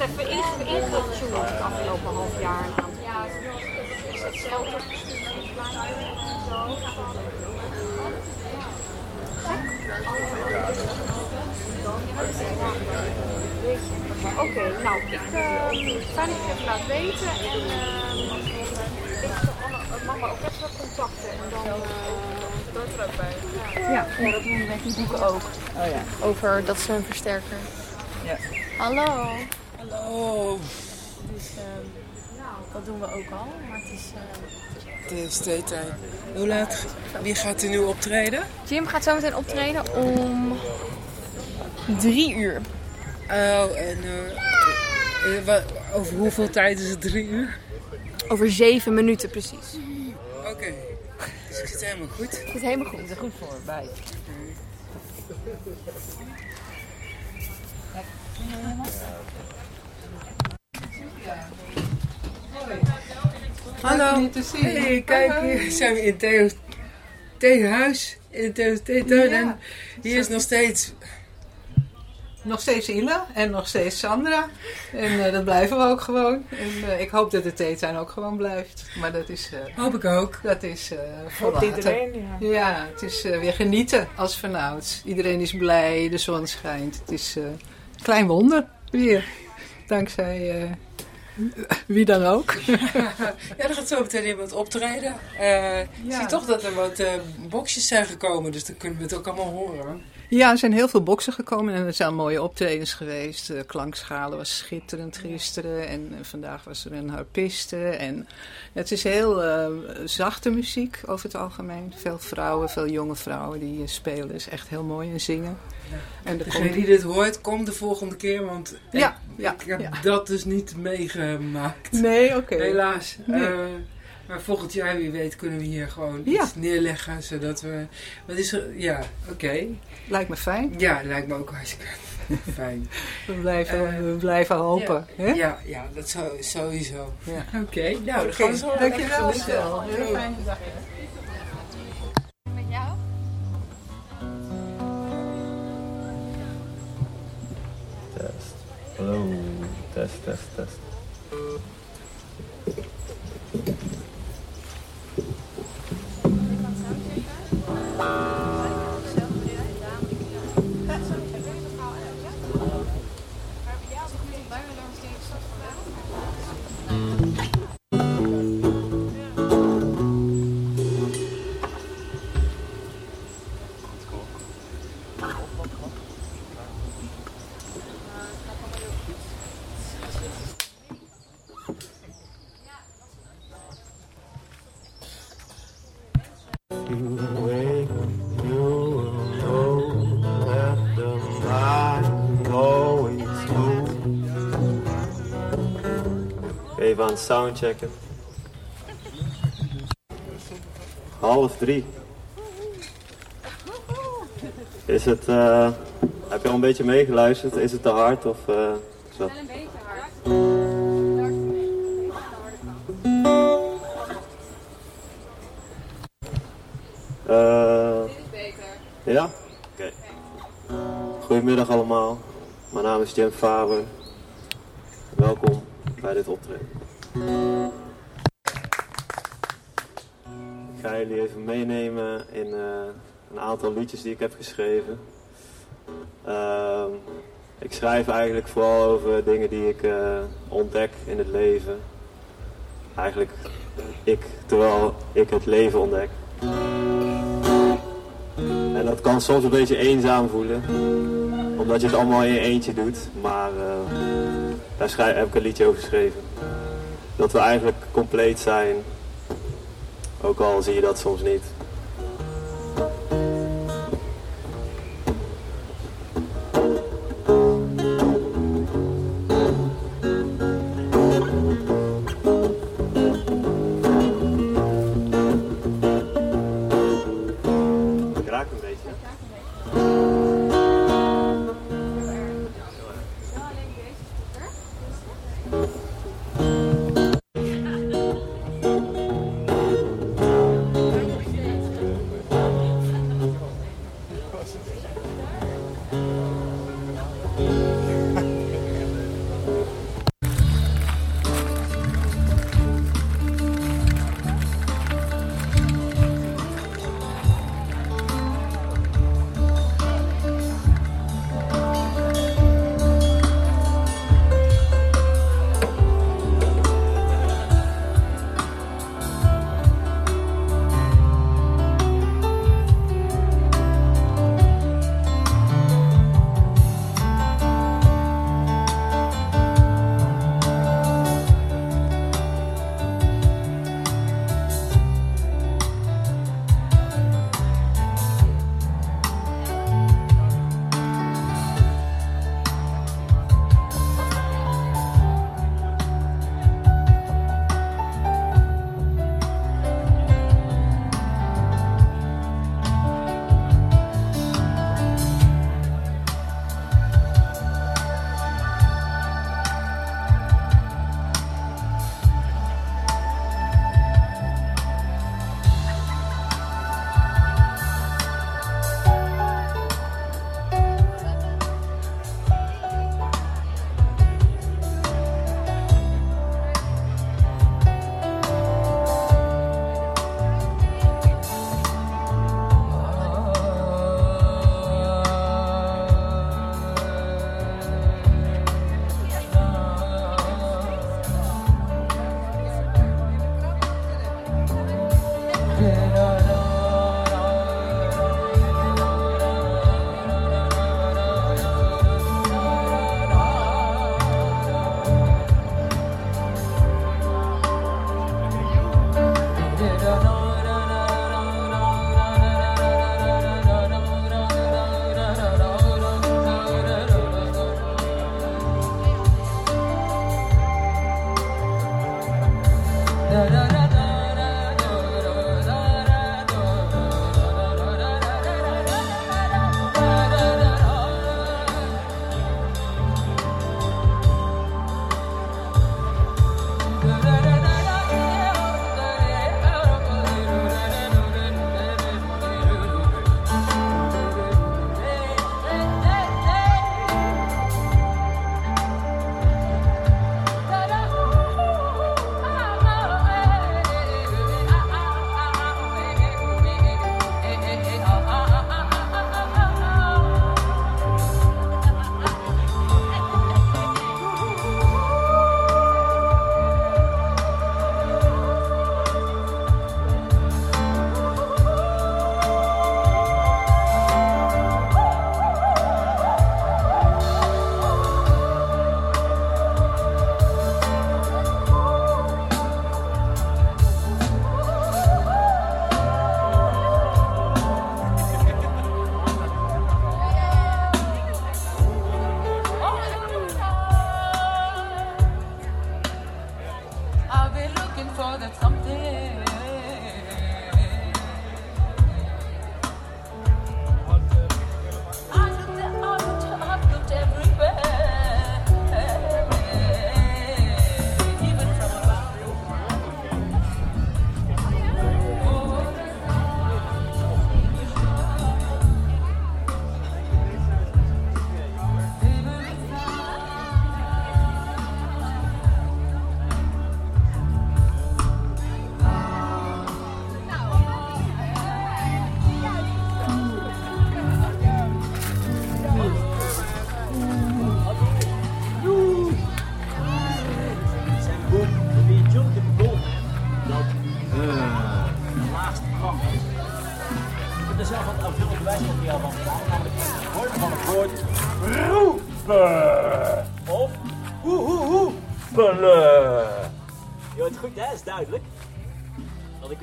Echt even inge- ingetuurd het afgelopen half jaar. Ja, is het shelter. Oké, nou, ik uh, dat je het even laat weten. En uh, ik zal mama ook even contacten. En dan uh, dat er ook bij. Ja, ja, dat doen we met die boeken ook. Oh ja. Over dat is een versterker. Ja. Hallo. Hallo. Dus ehm, dat doen we ook al, maar het is... eh, TST-tijd. Hoe laat? Wie gaat er nu optreden? Jim gaat zo meteen optreden om drie uur. Oh, en eh, eh, over hoeveel tijd is het? Drie uur? Over zeven minuten precies. Oké. Dus ik zit helemaal goed. Het is helemaal goed. Er goed voor. Bij. Hallo. Hey, kijk, hier zijn we in Theo, Theo huis. In Theo Theetuin. Ja. En hier is nog steeds... Nog steeds Ile en nog steeds Sandra. En eh, dat blijven we ook gewoon. En eh, ik hoop dat de theetuin ook gewoon blijft. Maar dat is... eh, Hoop ik ook. Dat is eh voor iedereen, ja. het is weer genieten als vanouds. Iedereen is blij, de zon schijnt. Het is eh, een klein wonder weer. Dankzij eh, wie dan ook. Ja, er gaat zo meteen iemand optreden. Eh, Ik zie toch dat er wat eh, boxjes zijn gekomen, dus dan kunnen we het ook allemaal horen. Ja, er zijn heel veel boksen gekomen en er zijn mooie optredens geweest. De klankschalen was schitterend gisteren en eh, vandaag was er een harpiste. En het is heel eh, zachte muziek over het algemeen. Veel vrouwen, veel jonge vrouwen die eh, spelen. is echt heel mooi en zingen. En Degene komt- die dit hoort, kom de volgende keer, want Ja, ik, ja, ik heb ja. dat dus niet meegemaakt. Nee, oké. Helaas. Nee. Maar volgend jaar, wie weet, kunnen we hier gewoon Ja. iets neerleggen, zodat we... Wat is? Ja, oké. Lijkt me fijn. Ja, lijkt me ook hartstikke fijn. We blijven, Eh, we blijven hopen. Ja, hè? ja, ja, dat zo, sowieso. Ja. Oké, nou, dan gaan we zo dankjewel. Heel fijne dag. Met jou? Test. Hallo. Test, test, test. Het soundchecken. Half drie. Is het, eh, heb je al een beetje meegeluisterd? Is het te hard of is dat? een beetje hard. Beter. ja? Oké. Goedemiddag allemaal. Mijn naam is Jem Faber. Welkom bij dit optreden. Ik ga jullie even meenemen in eh, een aantal liedjes die ik heb geschreven. Ehm, ik schrijf eigenlijk vooral over dingen die ik eh, ontdek in het leven. Eigenlijk ik, terwijl ik het leven ontdek. En dat kan soms een beetje eenzaam voelen, omdat je het allemaal in je eentje doet. Maar eh, daar schrijf, heb ik een liedje over geschreven. Dat we eigenlijk compleet zijn, ook al zie je dat soms niet.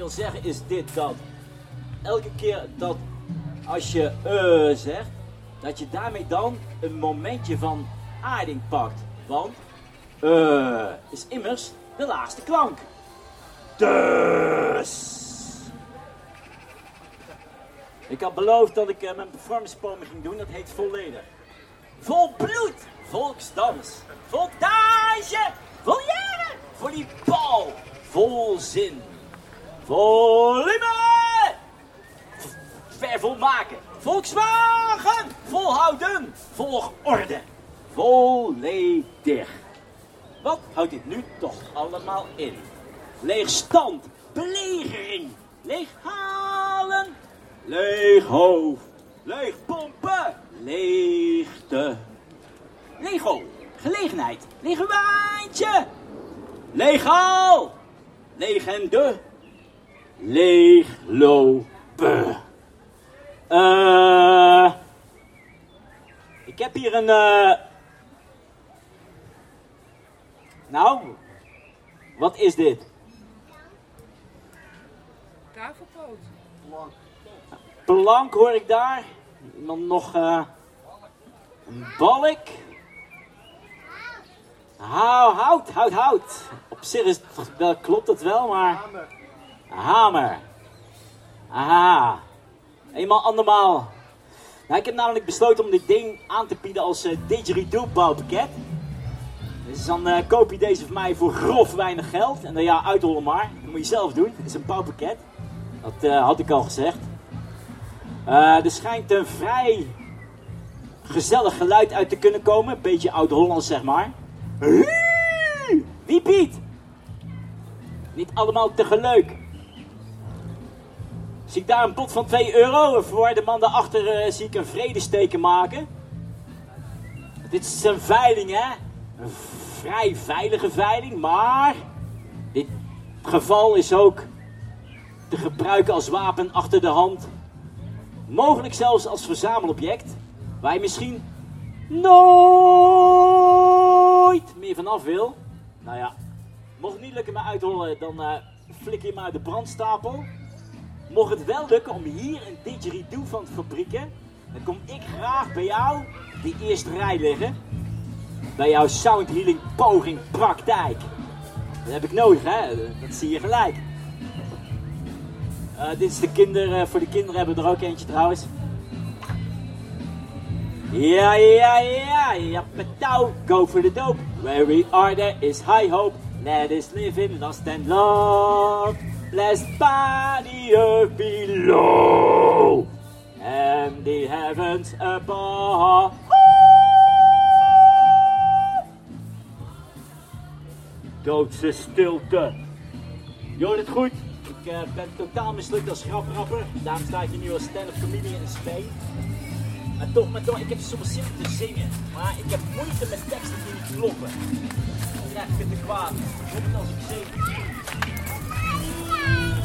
Wil zeggen is dit, dat elke keer dat als je eh zegt, dat je daarmee dan een momentje van aarding pakt. Want eh is immers de laagste klank. Dus. Ik had beloofd dat ik eh, mijn performance ging doen, dat heet volledig. Vol bloed, volksdans, volume, ver volmaken, Volkswagen, volhouden, volgorde, volledig. Wat houdt dit nu toch allemaal in? Leegstand, belegering, leeghalen, leeg hoofd, leeg pompen, leegte. Lego, gelegenheid, leeg legaal, legende, leeglopen. Eh, ik heb hier een. eh, Nou, wat is dit? Tafelpoot. Plank hoor ik daar. Dan nog eh, een balk. Hou, hout, hout, hout. Op zich is het, wel, klopt het wel, maar... Hamer. Aha. Eenmaal andermaal. Nou, ik heb namelijk besloten om dit ding aan te bieden als uh, didgeridoo bouwpakket. Dus dan eh, koop je deze van mij voor grof weinig geld. En dan ja, uithollen maar. Dat moet je zelf doen. Het is een bouwpakket. Dat eh, had ik al gezegd. Eh, er schijnt een vrij gezellig geluid uit te kunnen komen. Een beetje oud-Hollands, zeg maar. Wie Piet? Niet allemaal tegelijk. Zie ik daar een pot van 2 euro? Voor de man daarachter eh, zie ik een vredesteken maken. Dit is een veiling, hè? Een vrij veilige veiling, maar dit geval is ook te gebruiken als wapen achter de hand. Mogelijk zelfs als verzamelobject, waar je misschien nooit meer vanaf wil. Nou ja, mocht het niet lukken met uithollen, dan eh flik je maar de brandstapel. Mocht het wel lukken om hier een didgeridoo van te fabrieken, dan kom ik graag bij jou die eerste rij liggen. Bij jouw sound healing poging praktijk. Dat heb ik nodig, hè? Dat zie je gelijk. Eh, dit is de kinder, eh, voor de kinderen hebben we er ook eentje trouwens. Ja, ja, ja, ja, petouw, go for the dope. Where we are, there is high hope. Let us live in lust and love. Blessed by the below. And the heavens above. Doodse stilte. Hoort het goed. Ik eh, ben totaal mislukt als graprapper. Daarom sta ik hier nu als stand-up comedian in Spanje. Maar toch, maar toch, ik heb soms zin te zingen. Maar ik heb moeite met teksten die niet kloppen. Dan krijg ik het te kwaad. Bijvoorbeeld als ik zing. Bye.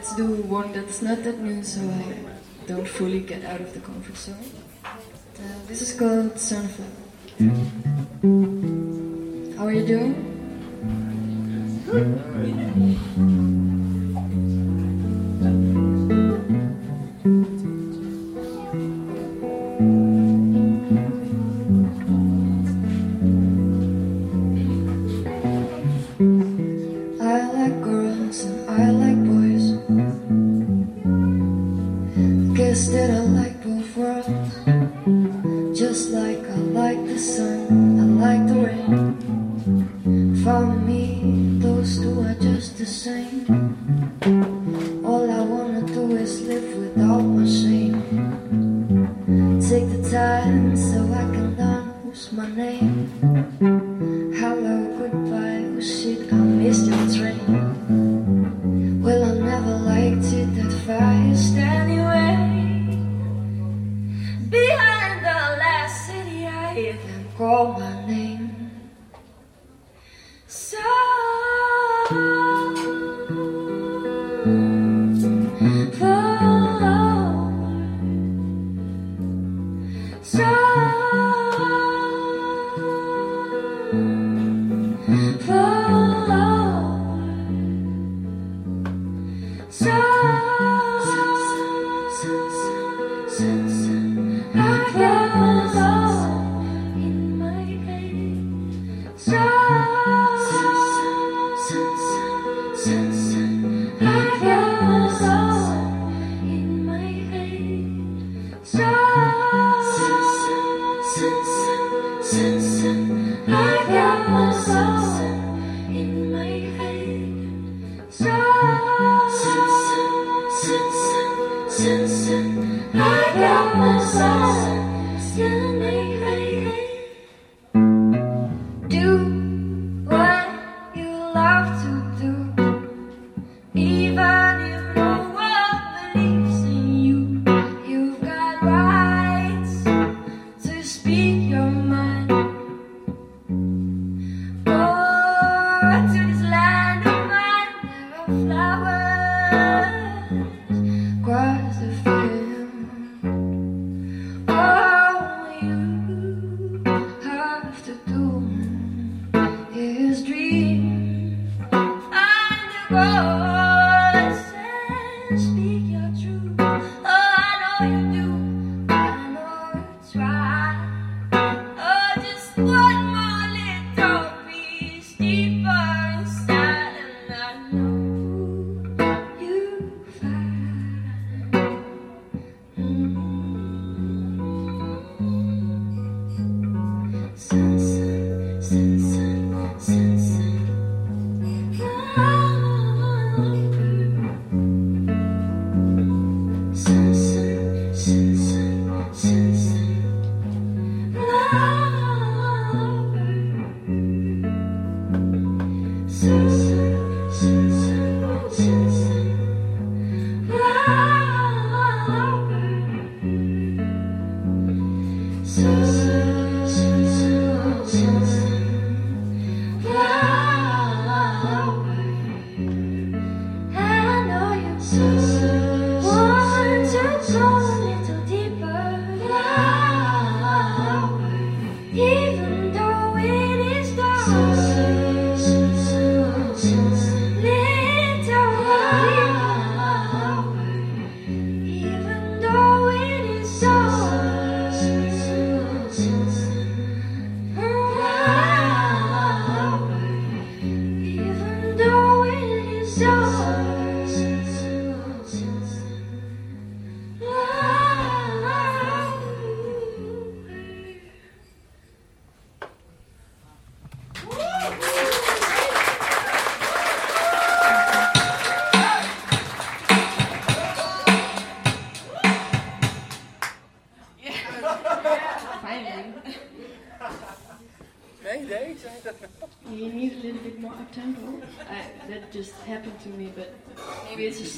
let's do one that's not that new so I don't fully get out of the comfort zone. But, uh, this is called Sunflower. How are you doing? Good. that I like both worlds Just like I like the sun, I like the rain. For me, those two are just the same. All I wanna do is live without my shame. Take the time so I can learn who's my name. forma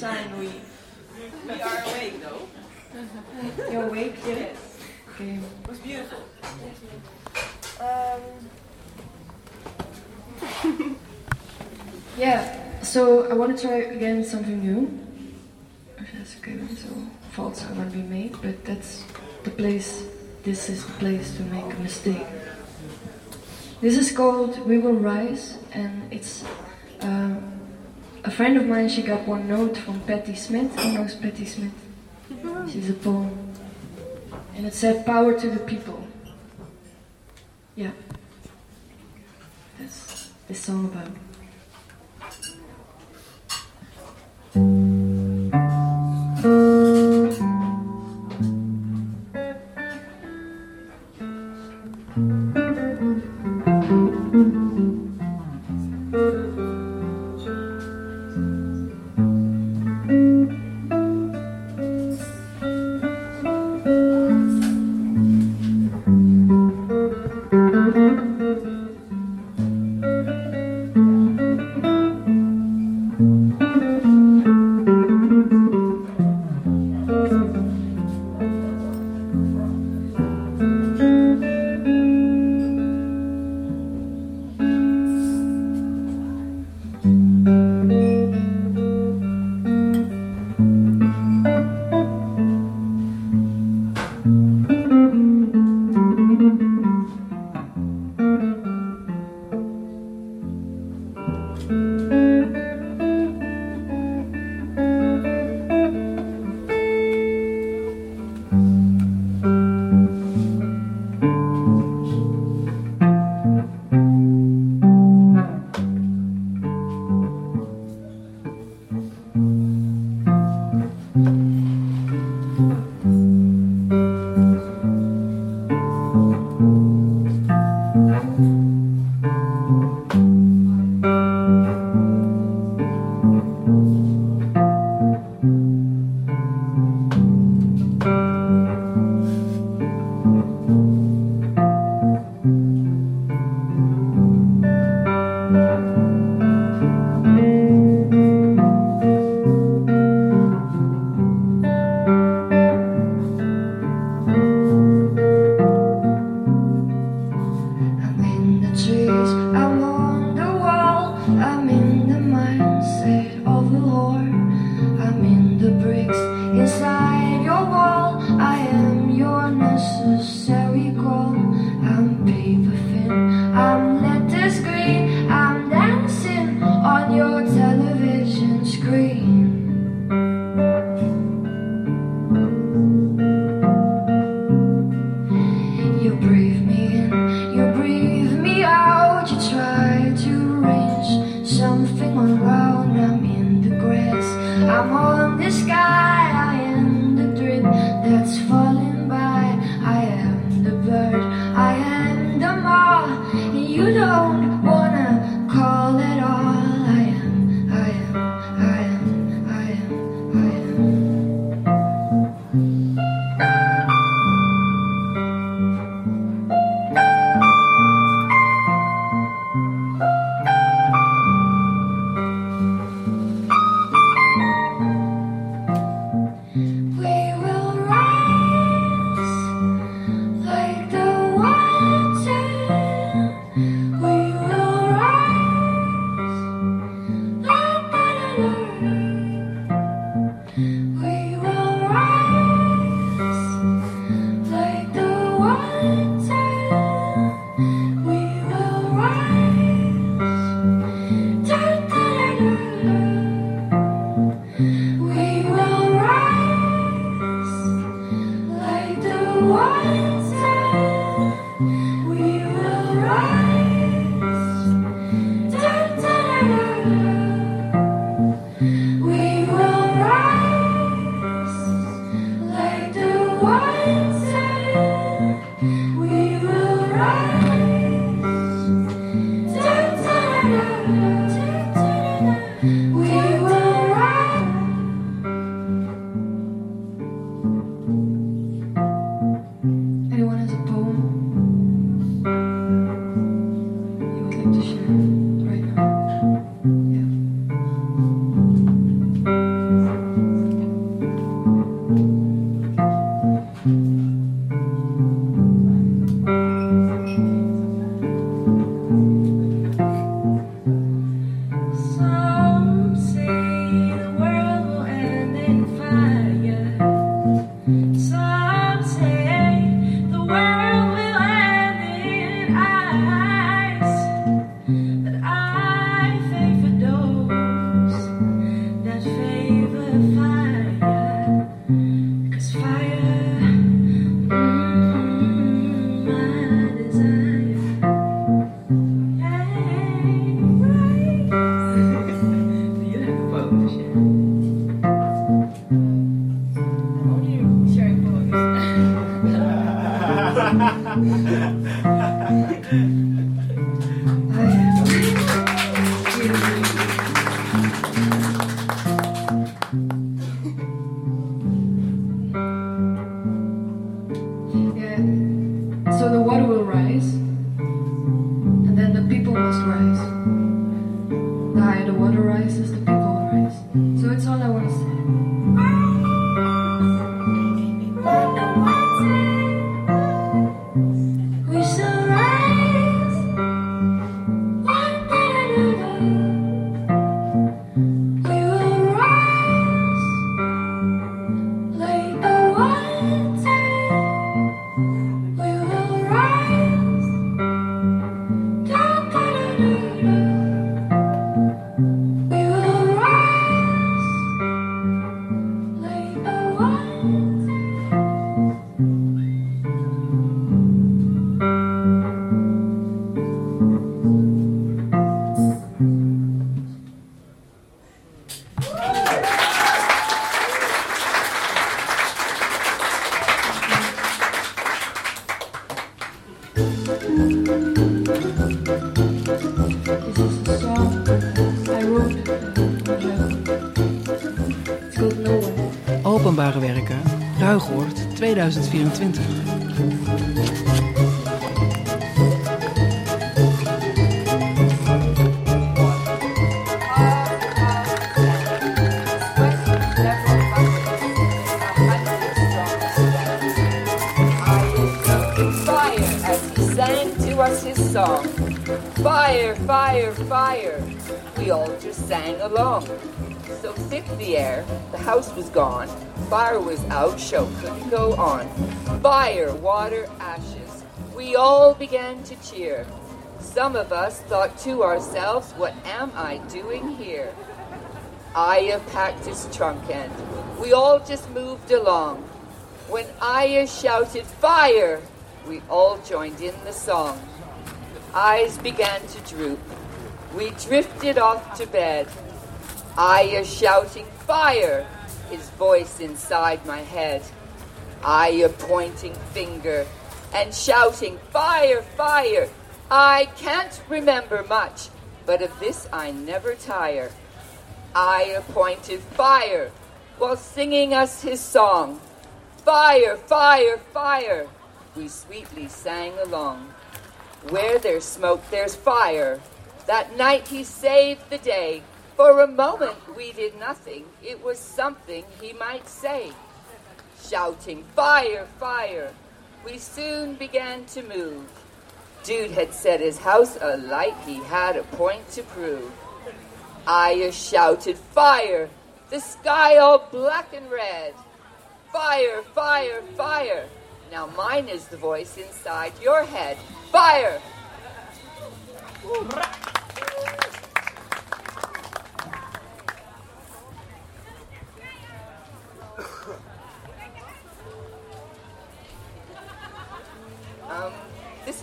We we are awake though. You're awake. Yes. Okay. It was beautiful. Um. yeah. So I want to try again something new. If that's okay, so faults are gonna be made, but that's the place. This is the place to make a mistake. This is called We Will Rise, and it's. Um, a friend of mine. She got one note from Patti Smith. Who knows Patti Smith? Mm-hmm. She's a poem, and it said "Power to the people." Yeah, that's this song about. I'm 2024. fire as he sang to us his song. Fire, fire, fire. We all just sang along. So thick the air, the house was gone. Fire was out, couldn't go on. Fire, water, ashes. We all began to cheer. Some of us thought to ourselves, what am I doing here? Aya packed his trunk and we all just moved along. When Aya shouted fire, we all joined in the song. Eyes began to droop. We drifted off to bed. Aya shouting fire, his voice inside my head. Aya pointing finger and shouting fire, fire. I can't remember much, but of this I never tire. Aya pointed fire while singing us his song. Fire, fire, fire. We sweetly sang along. Where there's smoke, there's fire. That night he saved the day. For a moment we did nothing. It was something he might say. Shouting, fire, fire. We soon began to move. Dude had set his house alight. He had a point to prove. Aya shouted, fire. The sky all black and red. Fire, fire, fire. Now mine is the voice inside your head. Fire!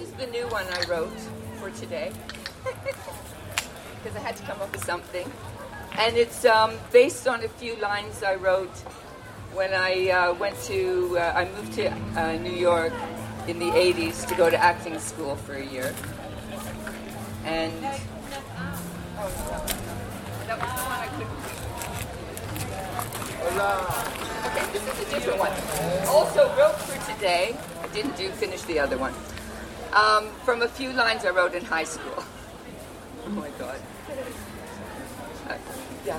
Is the new one I wrote for today because I had to come up with something. And it's um, based on a few lines I wrote when I uh, went to, uh, I moved to uh, New York in the 80s to go to acting school for a year. And oh, that was the one I couldn't Okay, this is a different one. Also wrote for today. I didn't do finish the other one. Um, from a few lines I wrote in high school. Oh my god. Uh, yeah.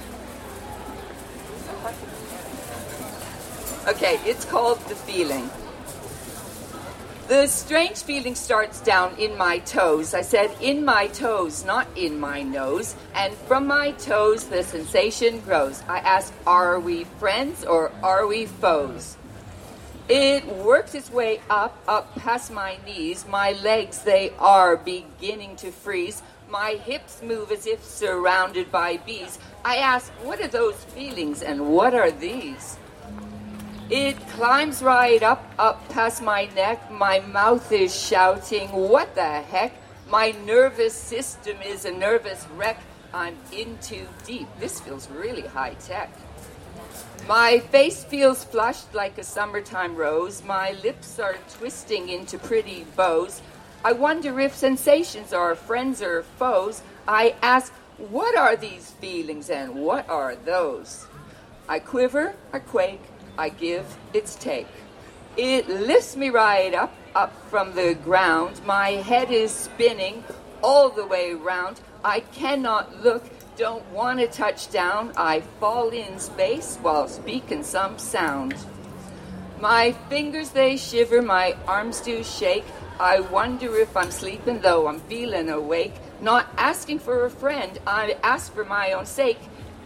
Okay, it's called The Feeling. The strange feeling starts down in my toes. I said in my toes, not in my nose. And from my toes, the sensation grows. I ask, are we friends or are we foes? It works its way up, up past my knees. My legs, they are beginning to freeze. My hips move as if surrounded by bees. I ask, what are those feelings and what are these? It climbs right up, up past my neck. My mouth is shouting, What the heck? My nervous system is a nervous wreck. I'm in too deep. This feels really high tech. My face feels flushed like a summertime rose. My lips are twisting into pretty bows. I wonder if sensations are friends or foes. I ask, what are these feelings and what are those? I quiver, I quake, I give its take. It lifts me right up, up from the ground. My head is spinning all the way round. I cannot look, don't want to touch down. I fall in space while speaking some sound. My fingers they shiver, my arms do shake. I wonder if I'm sleeping, though I'm feeling awake. Not asking for a friend, I ask for my own sake.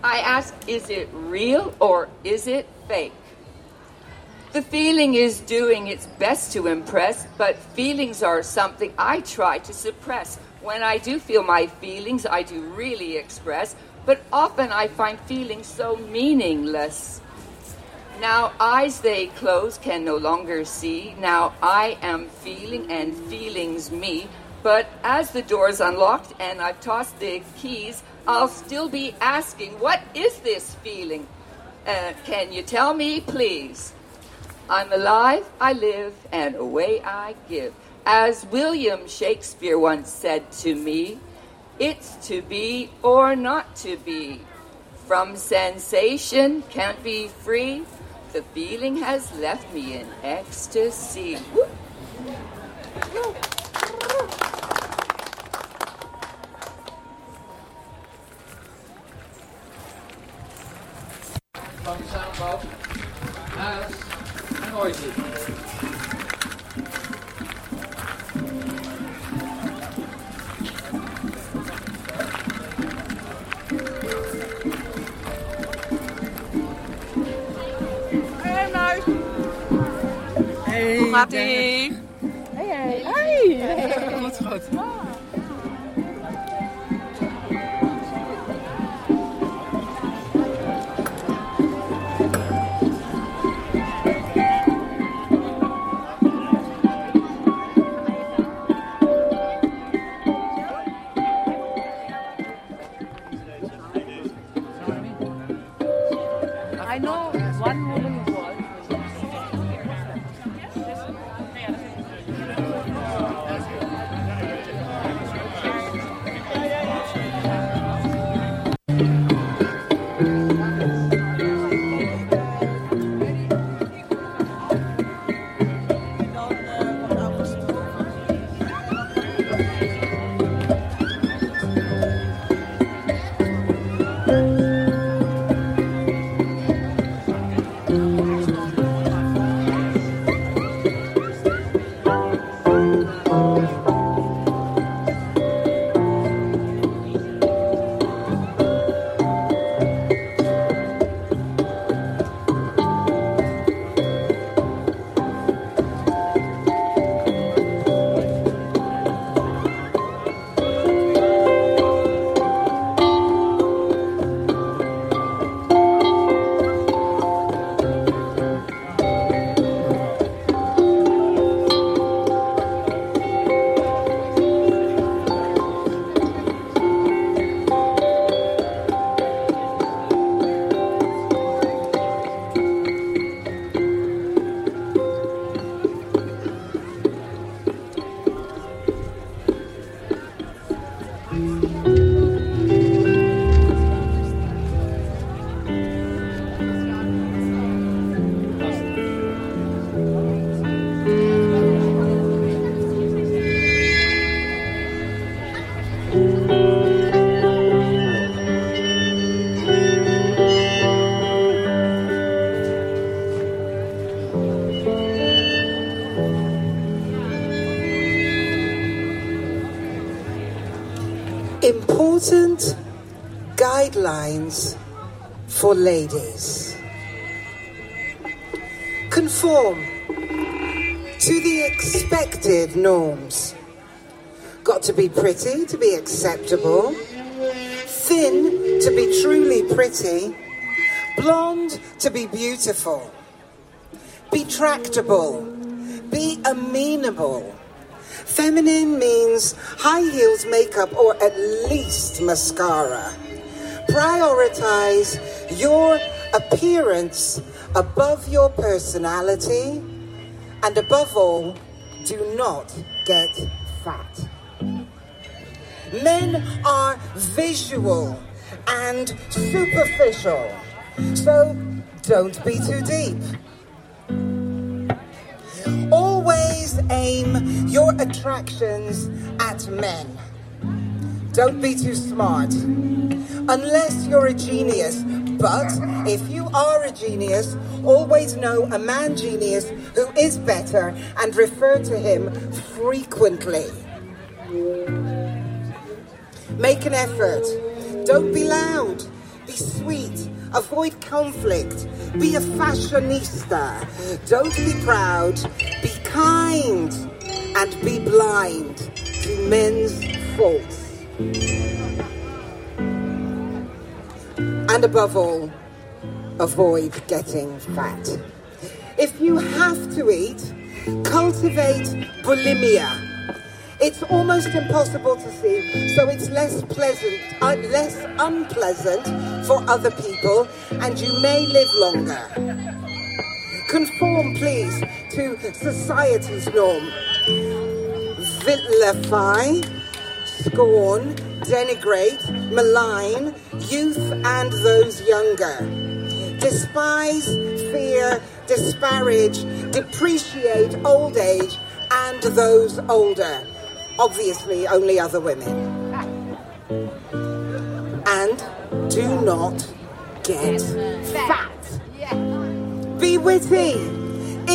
I ask, is it real or is it fake? The feeling is doing its best to impress, but feelings are something I try to suppress. When I do feel my feelings, I do really express, but often I find feelings so meaningless. Now eyes they close can no longer see. Now I am feeling and feelings me. But as the door's unlocked and I've tossed the keys, I'll still be asking, what is this feeling? Uh, can you tell me, please? I'm alive, I live, and away I give. As William Shakespeare once said to me, it's to be or not to be. From sensation, can't be free. The feeling has left me in ecstasy. Woo. Hey, Hoe gaat ie? Hey, hey. Hey. Wat goed. Guidelines for ladies. Conform to the expected norms. Got to be pretty to be acceptable. Thin to be truly pretty. Blonde to be beautiful. Be tractable. Be amenable. Feminine means high heels makeup or at least mascara. Prioritize your appearance above your personality, and above all, do not get fat. Men are visual and superficial, so don't be too deep. Always aim your attractions at men. Don't be too smart. Unless you're a genius. But if you are a genius, always know a man genius who is better and refer to him frequently. Make an effort. Don't be loud. Be sweet. Avoid conflict. Be a fashionista. Don't be proud. Be kind. And be blind to men's faults. And above all, avoid getting fat. If you have to eat, cultivate bulimia. It's almost impossible to see, so it's less pleasant, uh, less unpleasant for other people, and you may live longer. Conform, please, to society's norm. Vilify, scorn, denigrate, malign youth and those younger. Despise, fear, disparage, depreciate old age and those older. Obviously, only other women. And do not get fat. Be witty.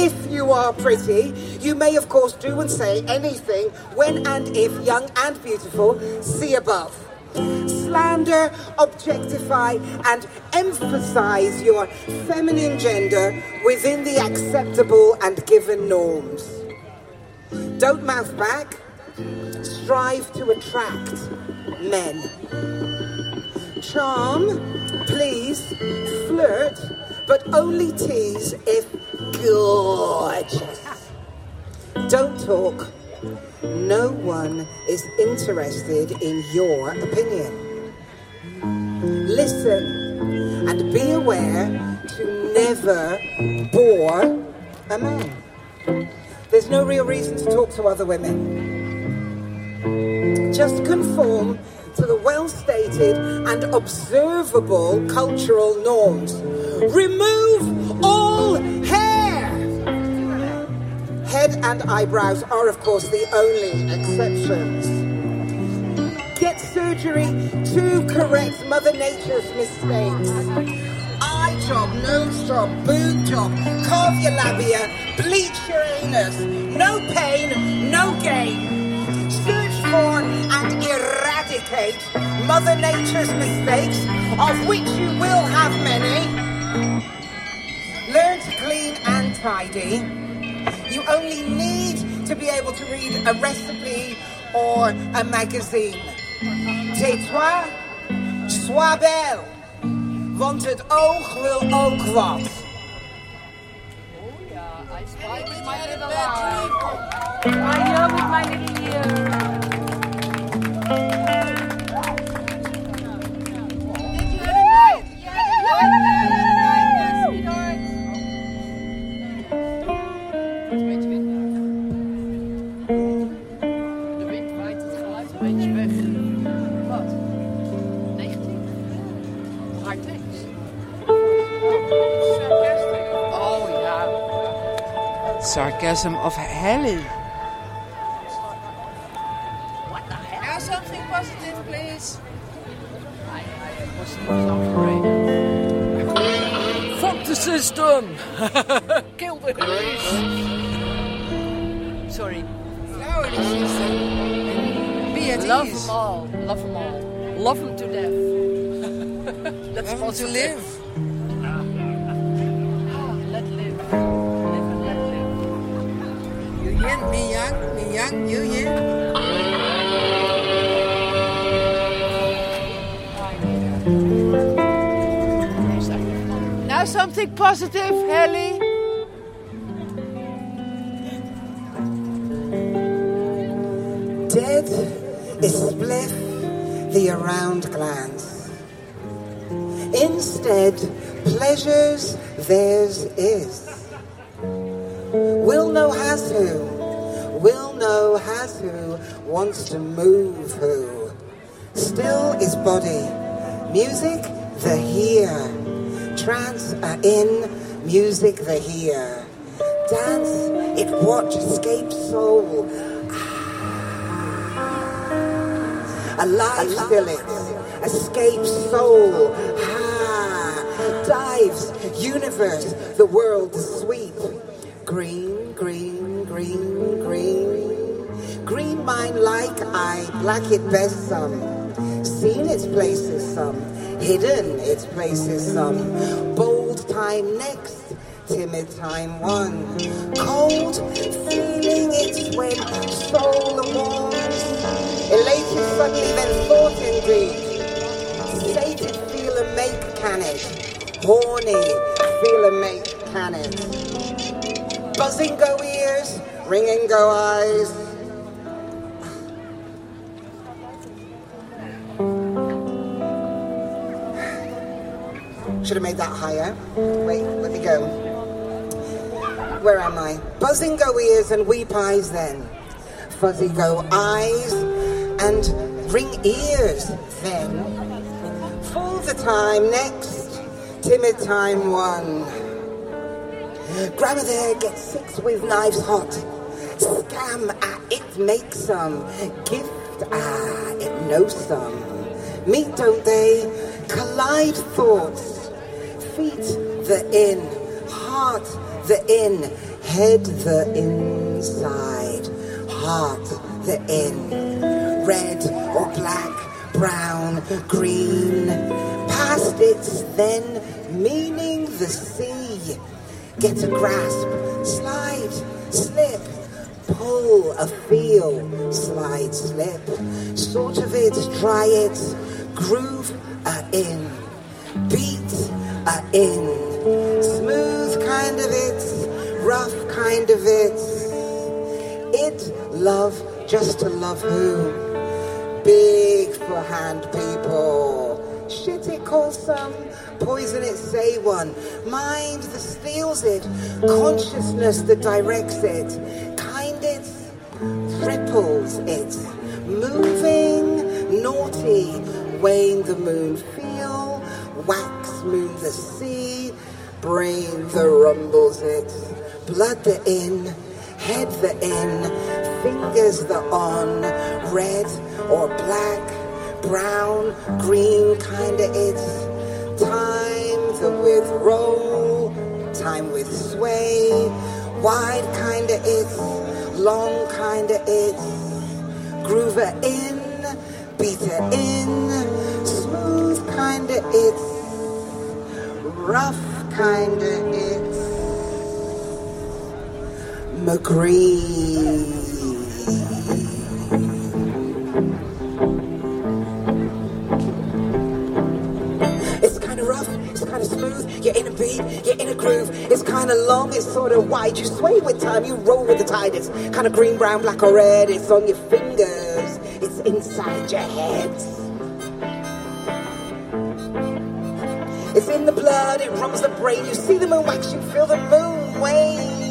If you are pretty, you may of course do and say anything when and if young and beautiful, see above. Slander, objectify, and emphasize your feminine gender within the acceptable and given norms. Don't mouth back, strive to attract men. Charm, please, flirt, but only tease if gorgeous. Don't talk. No one is interested in your opinion. Listen and be aware to never bore a man. There's no real reason to talk to other women. Just conform to the well stated and observable cultural norms. Remove all hair. Head and eyebrows are, of course, the only exceptions. Get surgery to correct Mother Nature's mistakes. Eye job, nose job, boob job, carve your labia, bleach your anus. No pain, no gain. Search for and eradicate Mother Nature's mistakes, of which you will have many. Learn to clean and tidy. You only need to be able to read a recipe or a magazine. Tais-toi, sois belle, want het oog wil ook wat. Oh, I love it, my little ear. De Sarcasm of Helly. Now something positive, please. Fuck the system! Kill the race! Sorry. Flower the system. Be at Love ease. them all. Love them all. Love them to death. That's Love 'em to live. Spliff the around glands. Instead, pleasures theirs is. Will know has who, will know has who, wants to move who. Still is body, music the here. Trance are in, music the here. Dance, it watch, escape soul. Ah. Alive still it, escape soul. Ah, dives, universe, the world sweep. Green, green, green, green. Green mine like I, black it best some. Seen its places some, hidden its places some. Bold time next, timid time one. Cold, feeling it's when soul warms. Elated suddenly, then Feel a make. Buzzing go ears, ringing go eyes. Should have made that higher. Wait, let me go. Where am I? Buzzing go ears and weep eyes then. Fuzzy go eyes and ring ears then. Full the time next, timid time one. Grandma there gets six with knives hot. Scam ah, it makes some. Gift ah, it knows some. Meet don't they? Collide thoughts. Feet the in, heart the in, head the inside, heart the in. Red or black, brown, green. Its then, meaning the sea. Get a grasp, slide, slip, pull a feel, slide, slip. Sort of it, try it, groove a in, beat a in, smooth kind of it, rough kind of it. It love just to love who? Big for hand people. Shit it calls some, poison it say one. Mind that steals it, consciousness that directs it. Kind it, ripples it. Moving, naughty, wane the moon feel, wax moon the sea, brain the rumbles it, blood the in, head the in, fingers the on, red or black, brown, green kinda it's time with roll, time with sway, wide kinda it's, long kinda it's, groover in, beater in, smooth kinda it's, rough kinda it's, McGree. You're in a beat, you're in a groove. It's kinda long, it's sorta wide. You sway with time, you roll with the tide. It's kinda green, brown, black, or red. It's on your fingers, it's inside your head. It's in the blood, it runs the brain. You see the moon wax, you feel the moon wane.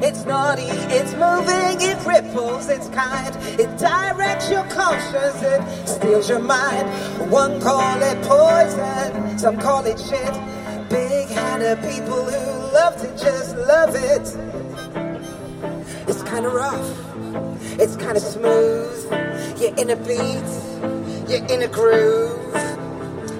It's naughty, it's moving, it ripples, it's kind. It directs your conscience, it steals your mind. One call it poison, some call it shit. Big headed people who love to just love it. It's kinda rough, it's kinda smooth. You're in a beat, you're in a groove.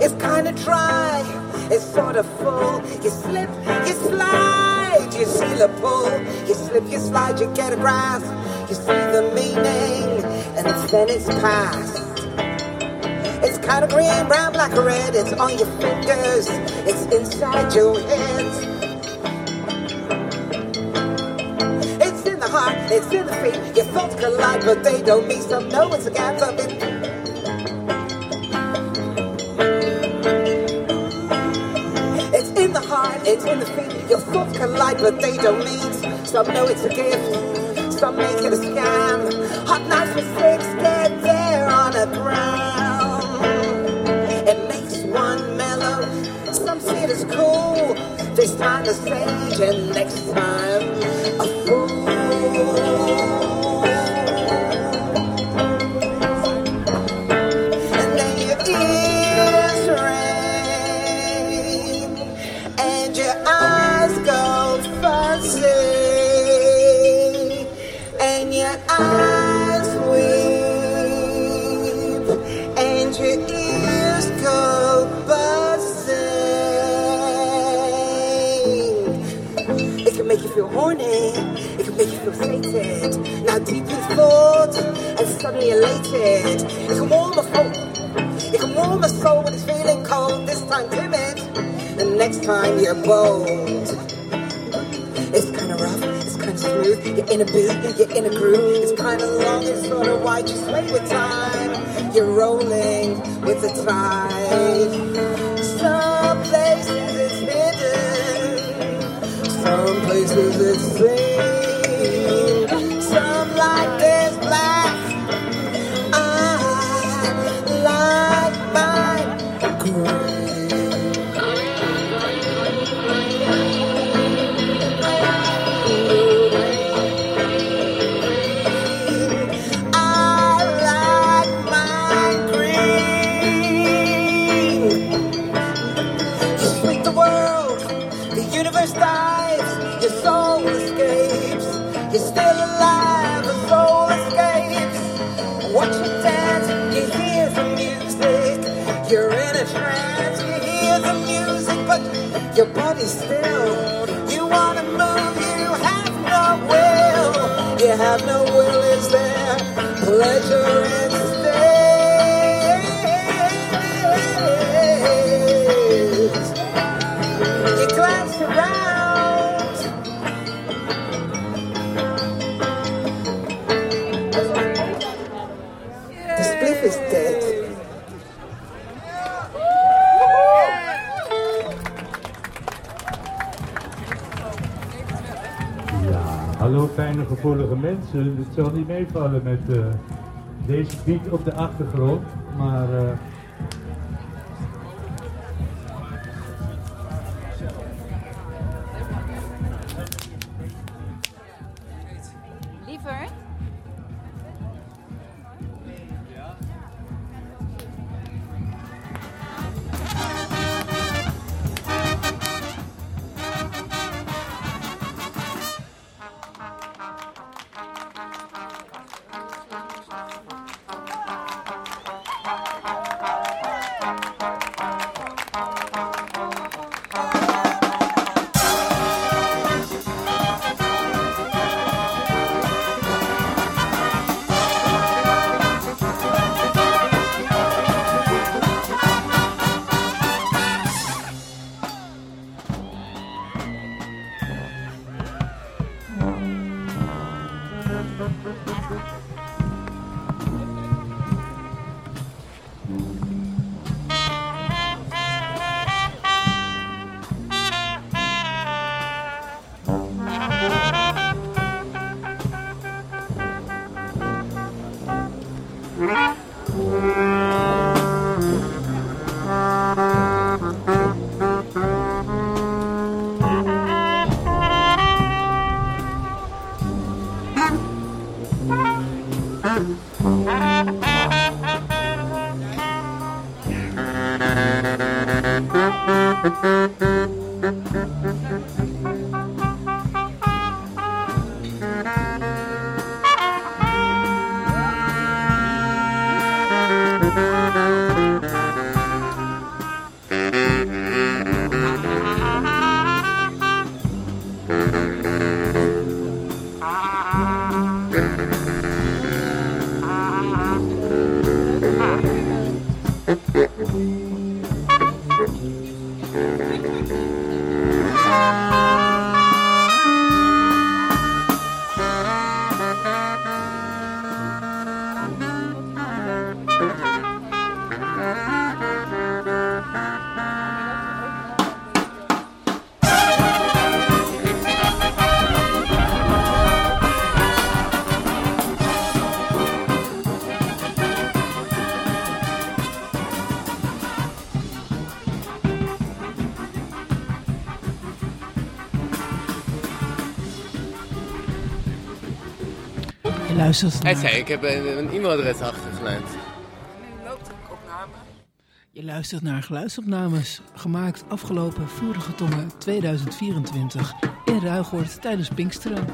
It's kinda dry, it's sorta full. You slip, you slide, you see the pull. You slip, you slide, you get a grasp. You see the meaning, and then it's past. It's kinda green, brown, black, or red. It's on your fingers, it's inside your head. It's in the heart, it's in the feet. Your thoughts collide, but they don't meet. Some no it's a gap of it. in. Your thoughts collide, but they don't meet. Some know it's a gift, some make it a scam. Hot nights with six dead there on the ground. It makes one mellow. Some see it as cool. This time the stage, and next time. Sated. Now deep in thought and suddenly elated. It can warm a soul. It can warm a soul when it's feeling cold. This time timid, and next time you're bold. It's kind of rough, it's kind of smooth. You're in a beat, you're in a groove. It's kind of long, it's sort of wide. You sway with time. You're rolling with the tide. Some places it's hidden, some places it's seen. Your body's still. You wanna move, you have no will. You have no will, is there? Pleasure gevoelige mensen. Het zal niet meevallen met eh, deze beat op de achtergrond, Hij zei, ik heb een, een e-mailadres achtergelaten. je luistert naar geluidsopnames gemaakt afgelopen Vloerige Tongen 2024 in Ruigoord tijdens Pinksteren.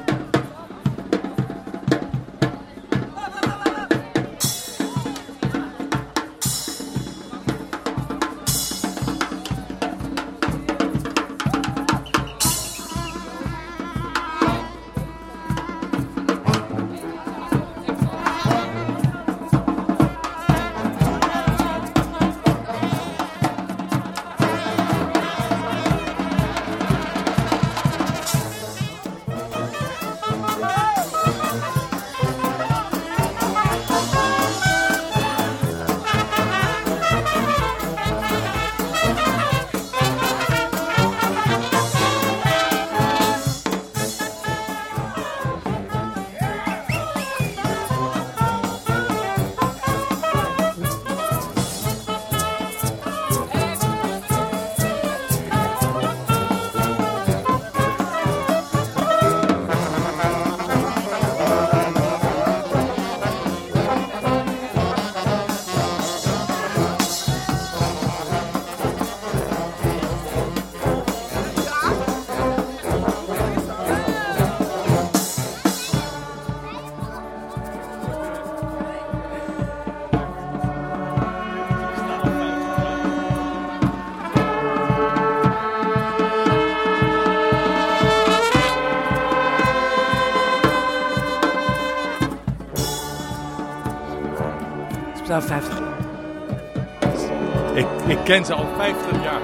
Ken ze al 50 jaar.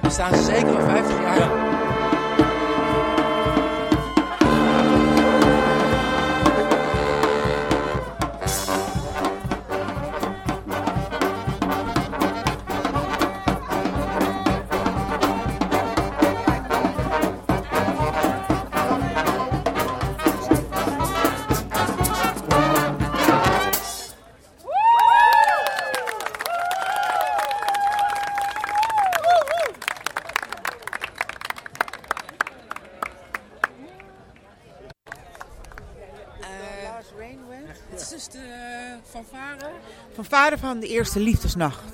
Bestaan ze zeker Van de eerste liefdesnacht.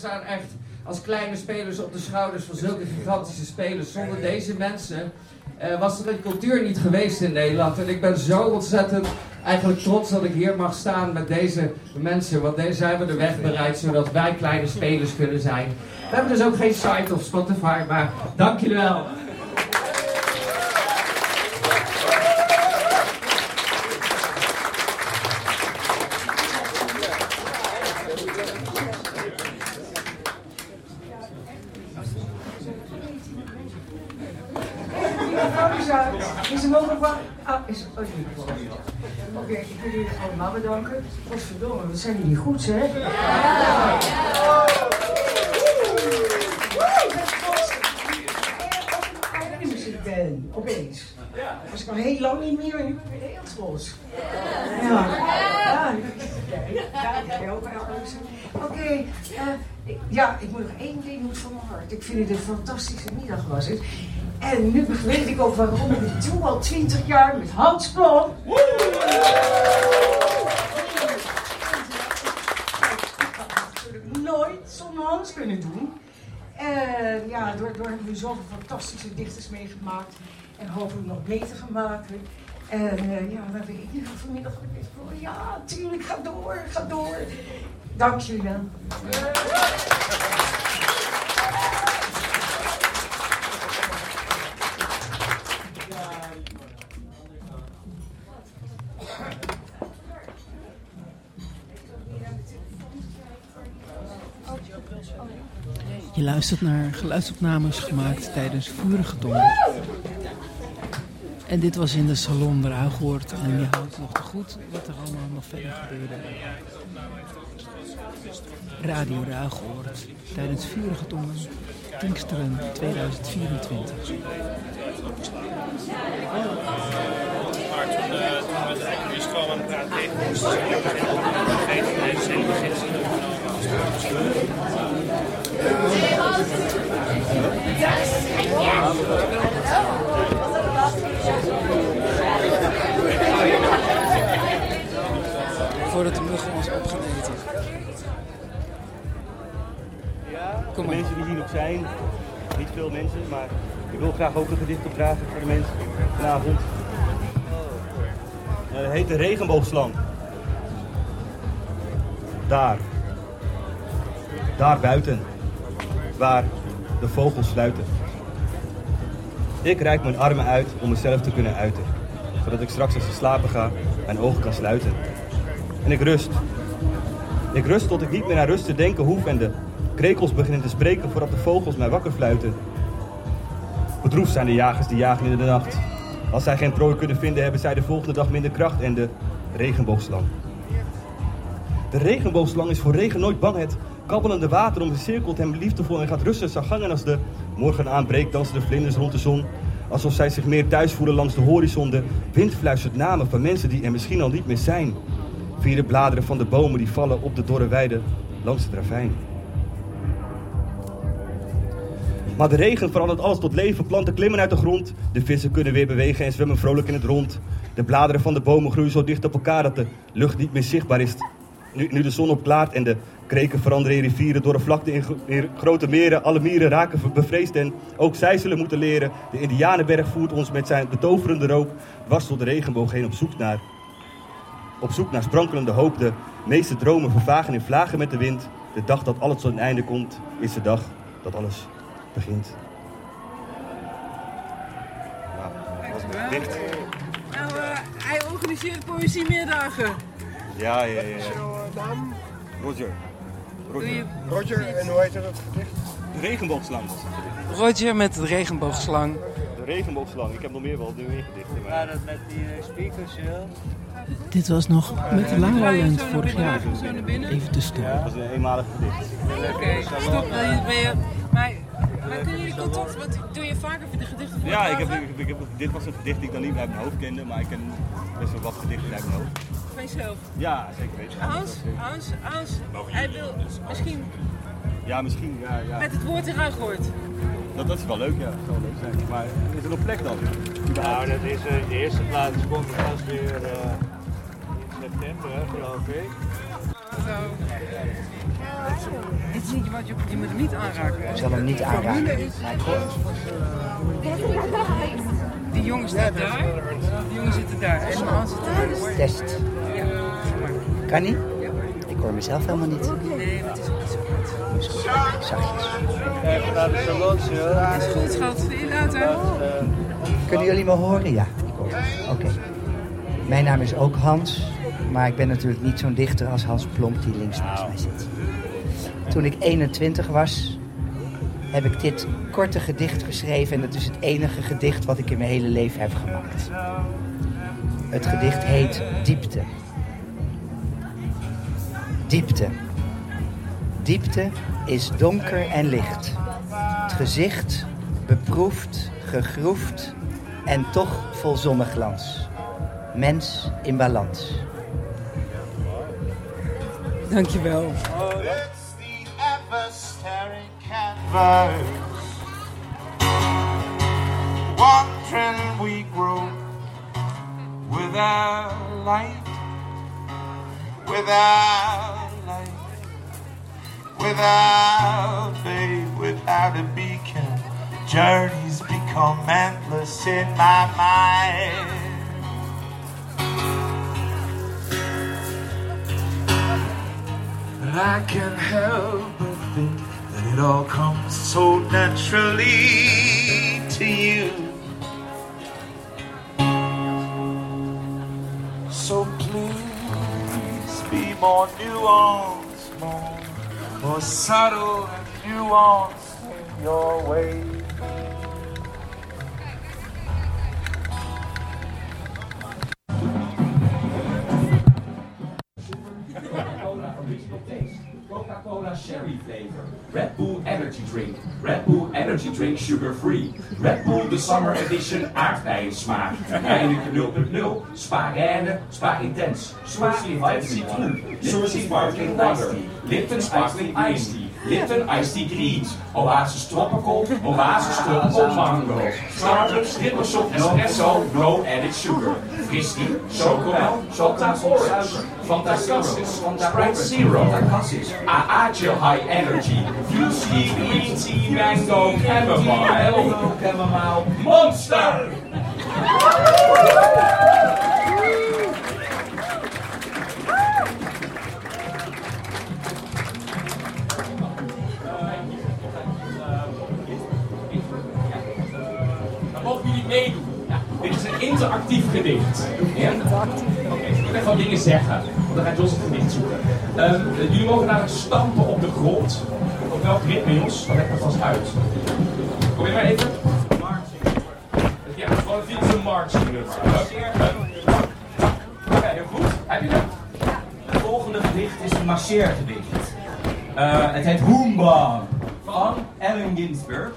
Staan echt als kleine spelers op de schouders van zulke gigantische spelers. Zonder deze mensen eh, was er een cultuur niet geweest in Nederland. En ik ben zo ontzettend eigenlijk trots dat ik hier mag staan met deze mensen. Want deze hebben de weg bereid zodat wij kleine spelers kunnen zijn. We hebben dus ook geen site of Spotify, maar dank jullie wel. Mevrouw Lisa, is er mogelijk wat? Ah, is oh, is niet voor. Oké, ik allemaal bedanken. Godverdomme, wat zijn jullie goed, hè? Ja! ik ben, opeens. Was ik al heel lang niet meer en nu ben ik heel trots. Ja, ja, ja, ja, ook. Oké, eh, ja, ik moet nog één ding moet van mijn hart. Ik vind het een fantastische middag was het. En nu weet ik ook waarom ik doe al 20 jaar met Hans. natuurlijk kunnen doen. En ja, door, door hebben we zoveel fantastische dichters meegemaakt. En hopelijk nog beter maken. En eh, ja, dan weet ik nu vanmiddag voor. Ja, tuurlijk, ga door, ga door. Dank jullie wel. Je luistert naar geluidsopnames gemaakt tijdens vurige tongen. En dit was in de salon Ruigoord en je houdt nog te goed wat er allemaal nog verder gebeurde. Radio Ruigoord tijdens vurige tongen, Pinksteren 2024. Maar Voordat de muggen ons op gaan eten. Kom maar. mensen die hier nog zijn, niet veel mensen, maar ik wil graag ook een gedicht opdragen voor de mensen vanavond. Eh, Het heet de regenboogslang. Daar. Daar buiten. Waar de vogels fluiten. Ik reik mijn armen uit om mezelf te kunnen uiten. Zodat ik straks als ik slapen ga, mijn ogen kan sluiten. En ik rust. Ik rust tot ik niet meer aan rust te denken hoef en de krekels beginnen te spreken voordat de vogels mij wakker fluiten. Bedroefd zijn de jagers die jagen in de nacht. Als zij geen prooi kunnen vinden, hebben zij de volgende dag minder kracht en de regenboogslang. De regenboogslang is voor regen nooit bang. Het kabbelende water omcirkelt hem liefdevol en gaat rusten zijn gang. En als de morgen aanbreekt, dansen de vlinders rond de zon. Alsof zij zich meer thuis voelen langs de horizon. De wind fluistert namen van mensen die er misschien al niet meer zijn. Via de bladeren van de bomen die vallen op de dorre weide langs het ravijn. Maar de regen verandert alles tot leven. Planten klimmen uit de grond. De vissen kunnen weer bewegen en zwemmen vrolijk in het rond. De bladeren van de bomen groeien zo dicht op elkaar dat de lucht niet meer zichtbaar is. Nu, nu de zon opklaart en de kreken veranderen in rivieren door de vlakte in, gro- in grote meren. Alle mieren raken bevreesd en ook zij zullen moeten leren. De Indianenberg voert ons met zijn betoverende rook dwars door de regenboog heen op zoek naar op zoek naar sprankelende hoop. De meeste dromen vervagen in vlagen met de wind. De dag dat alles tot een einde komt, is de dag dat alles begint. Dat was gedicht. Nou, eh, hij organiseert poëziemiddagen. Ja, ja, ja. ja. Roger. Roger. Roger, en hoe heet het gedicht? De regenboogslang. Roger met de regenboogslang. De regenboogslang. Ik heb nog meer wel meer gedichten. Maar... Ja, dat met die eh, speakers, ja. Dit was nog met La La Land Zo naar vorig jaar. Even te stoppen. Dat was een eenmalig gedicht. Oké, stop. Wil je, maar, maar kunnen jullie contact, wat doe je vaker voor de gedichten Ja, ik heb, ik, heb, ik heb, dit was een gedicht die ik dan niet uit mijn hoofd kende, maar ik ken best wel wat gedichten uit mijn hoofd. Van jezelf. Ja, zeker weten. Hans, Hans, Hans, hij wil misschien Ja, misschien. Ja, ja. met het woord in Ruigoord. Dat, dat is wel leuk, ja. Dat zou leuk zijn. Maar is er nog plek dan? Nou, dat is in de eerste plaats komt het pas weer eh, in september, geloof ik. Zo. Dit is niet wat je, je moet hem niet aanraken. Ik zal hem niet aanraken. Maar ik hoor- Die jongen staat daar, die jongen zit daar en Hans zit daar. Test. Ja, Kan niet? Ik hoor mezelf helemaal niet. nee, maar het is ook niet zo goed. Dus goed, zachtjes. Even naar de. Het is goed, schat. Zie je later. Kunnen jullie me horen? Ja, ik hoor het. Oké. Mijn naam is ook Hans, maar ik ben natuurlijk niet zo'n dichter als Hans Plomp die links naast mij zit. Toen ik 21 was, heb ik dit korte gedicht geschreven en dat is het enige gedicht wat ik in mijn hele leven heb gemaakt. Het gedicht heet Diepte. Diepte. Diepte is donker en licht. Het gezicht beproefd, gegroefd en toch vol zonneglans. Mens in balans. Dankjewel. The ever-staring canvas. Wandering we grow without light, without light, without faith, without a beacon. Journeys become endless in my mind. I can't help but think that it all comes so naturally to you. So please be more nuanced, more, more subtle and nuanced in your way. Coca-Cola Cherry Flavor. Red Bull Energy Drink. Red Bull Energy Drink Sugar Free. Red Bull The Summer Edition aardbeien smaak. Heineken 0.0. Spa Rene. Spa Intens. Spa Light Citroen. Sourcy Sparkling Water. Lipton Sparkling Iced Tea. Lipton Iced Tea Greens. Oasis Tropical. Oasis Tropical Mango. Starbucks Triple Shot Espresso. No added sugar. Frisky. Chocomel. Fanta Orange. Fanta Cassis. Sprite Zero. AA Chill High Energy. Fusey Green Tea Mango. Chamomile Monster. Een interactief gedicht. Ja? Oké, moet even wat dingen zeggen. Want dan gaat Jos het gedicht zoeken. Ehm, jullie mogen daar stampen op de grond. Op welk ritme, Jos? Dat leg ik er vast uit. Kom je maar even? Ja, gewoon dit is een marching. Oké, heel goed. Heb je hem? Het volgende gedicht is een marcheergedicht. Eh, het heet Hoomba van Allen Ginsberg.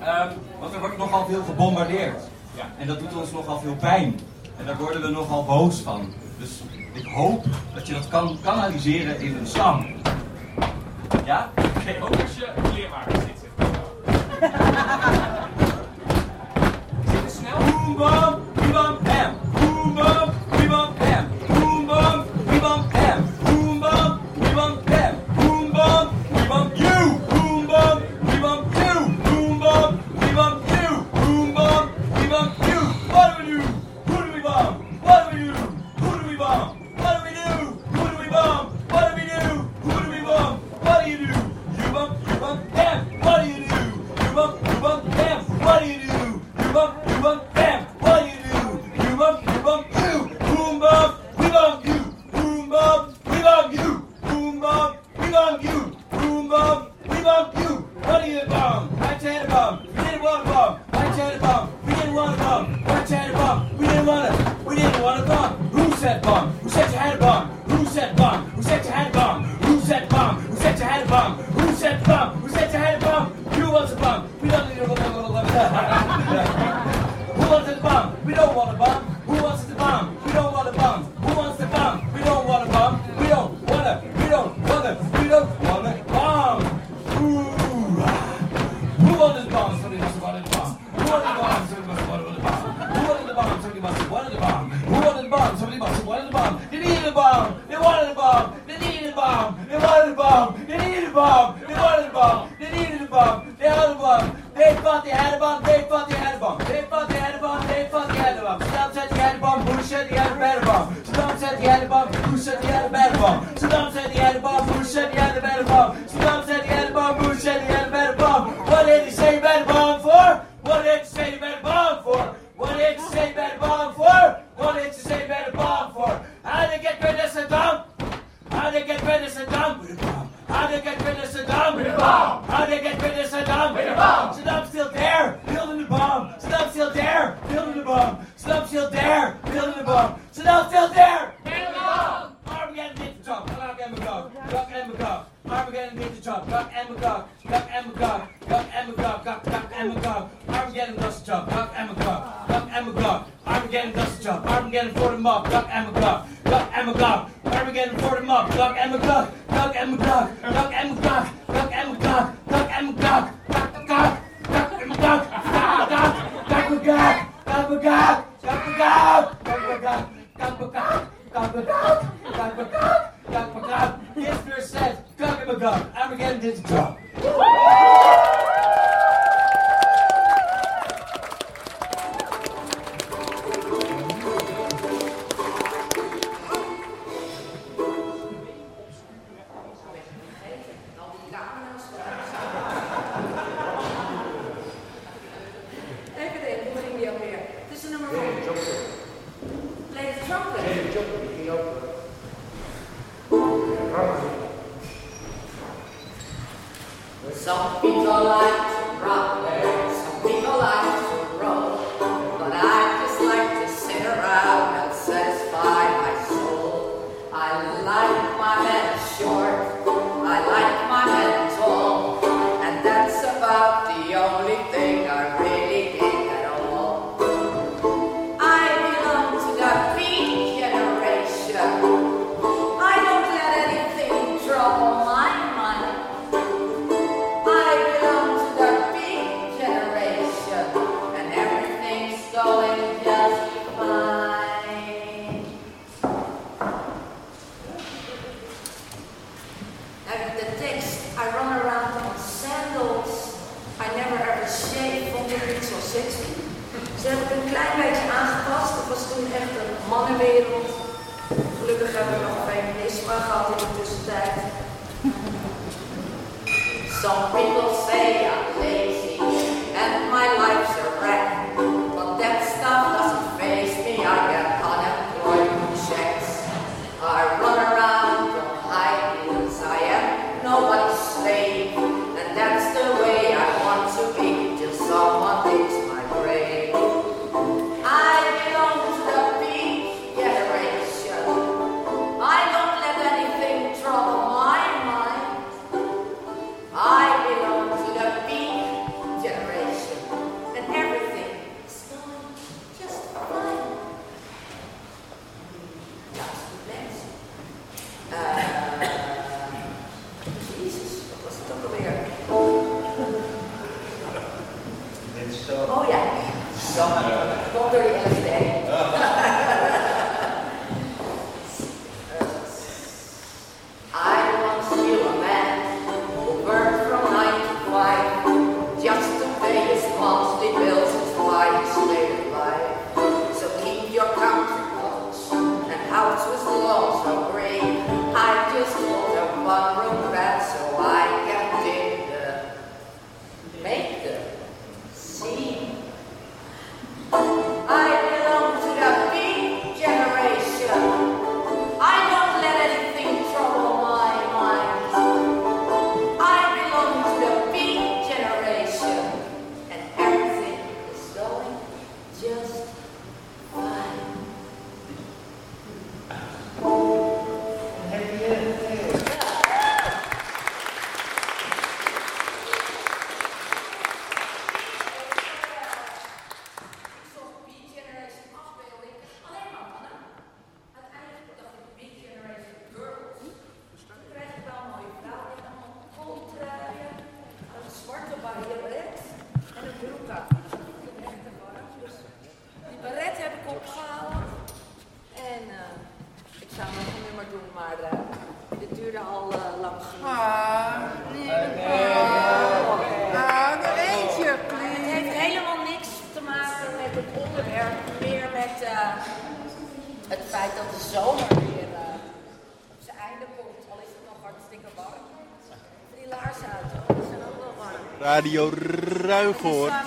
Ehm, want er wordt nogal veel gebombardeerd. Ja. En dat doet ons nogal veel pijn. En daar worden we nogal boos van. Dus ik hoop dat je dat kan kanaliseren in een slang. Ja? Oké, ook als je kleermaker zit. warm. Radio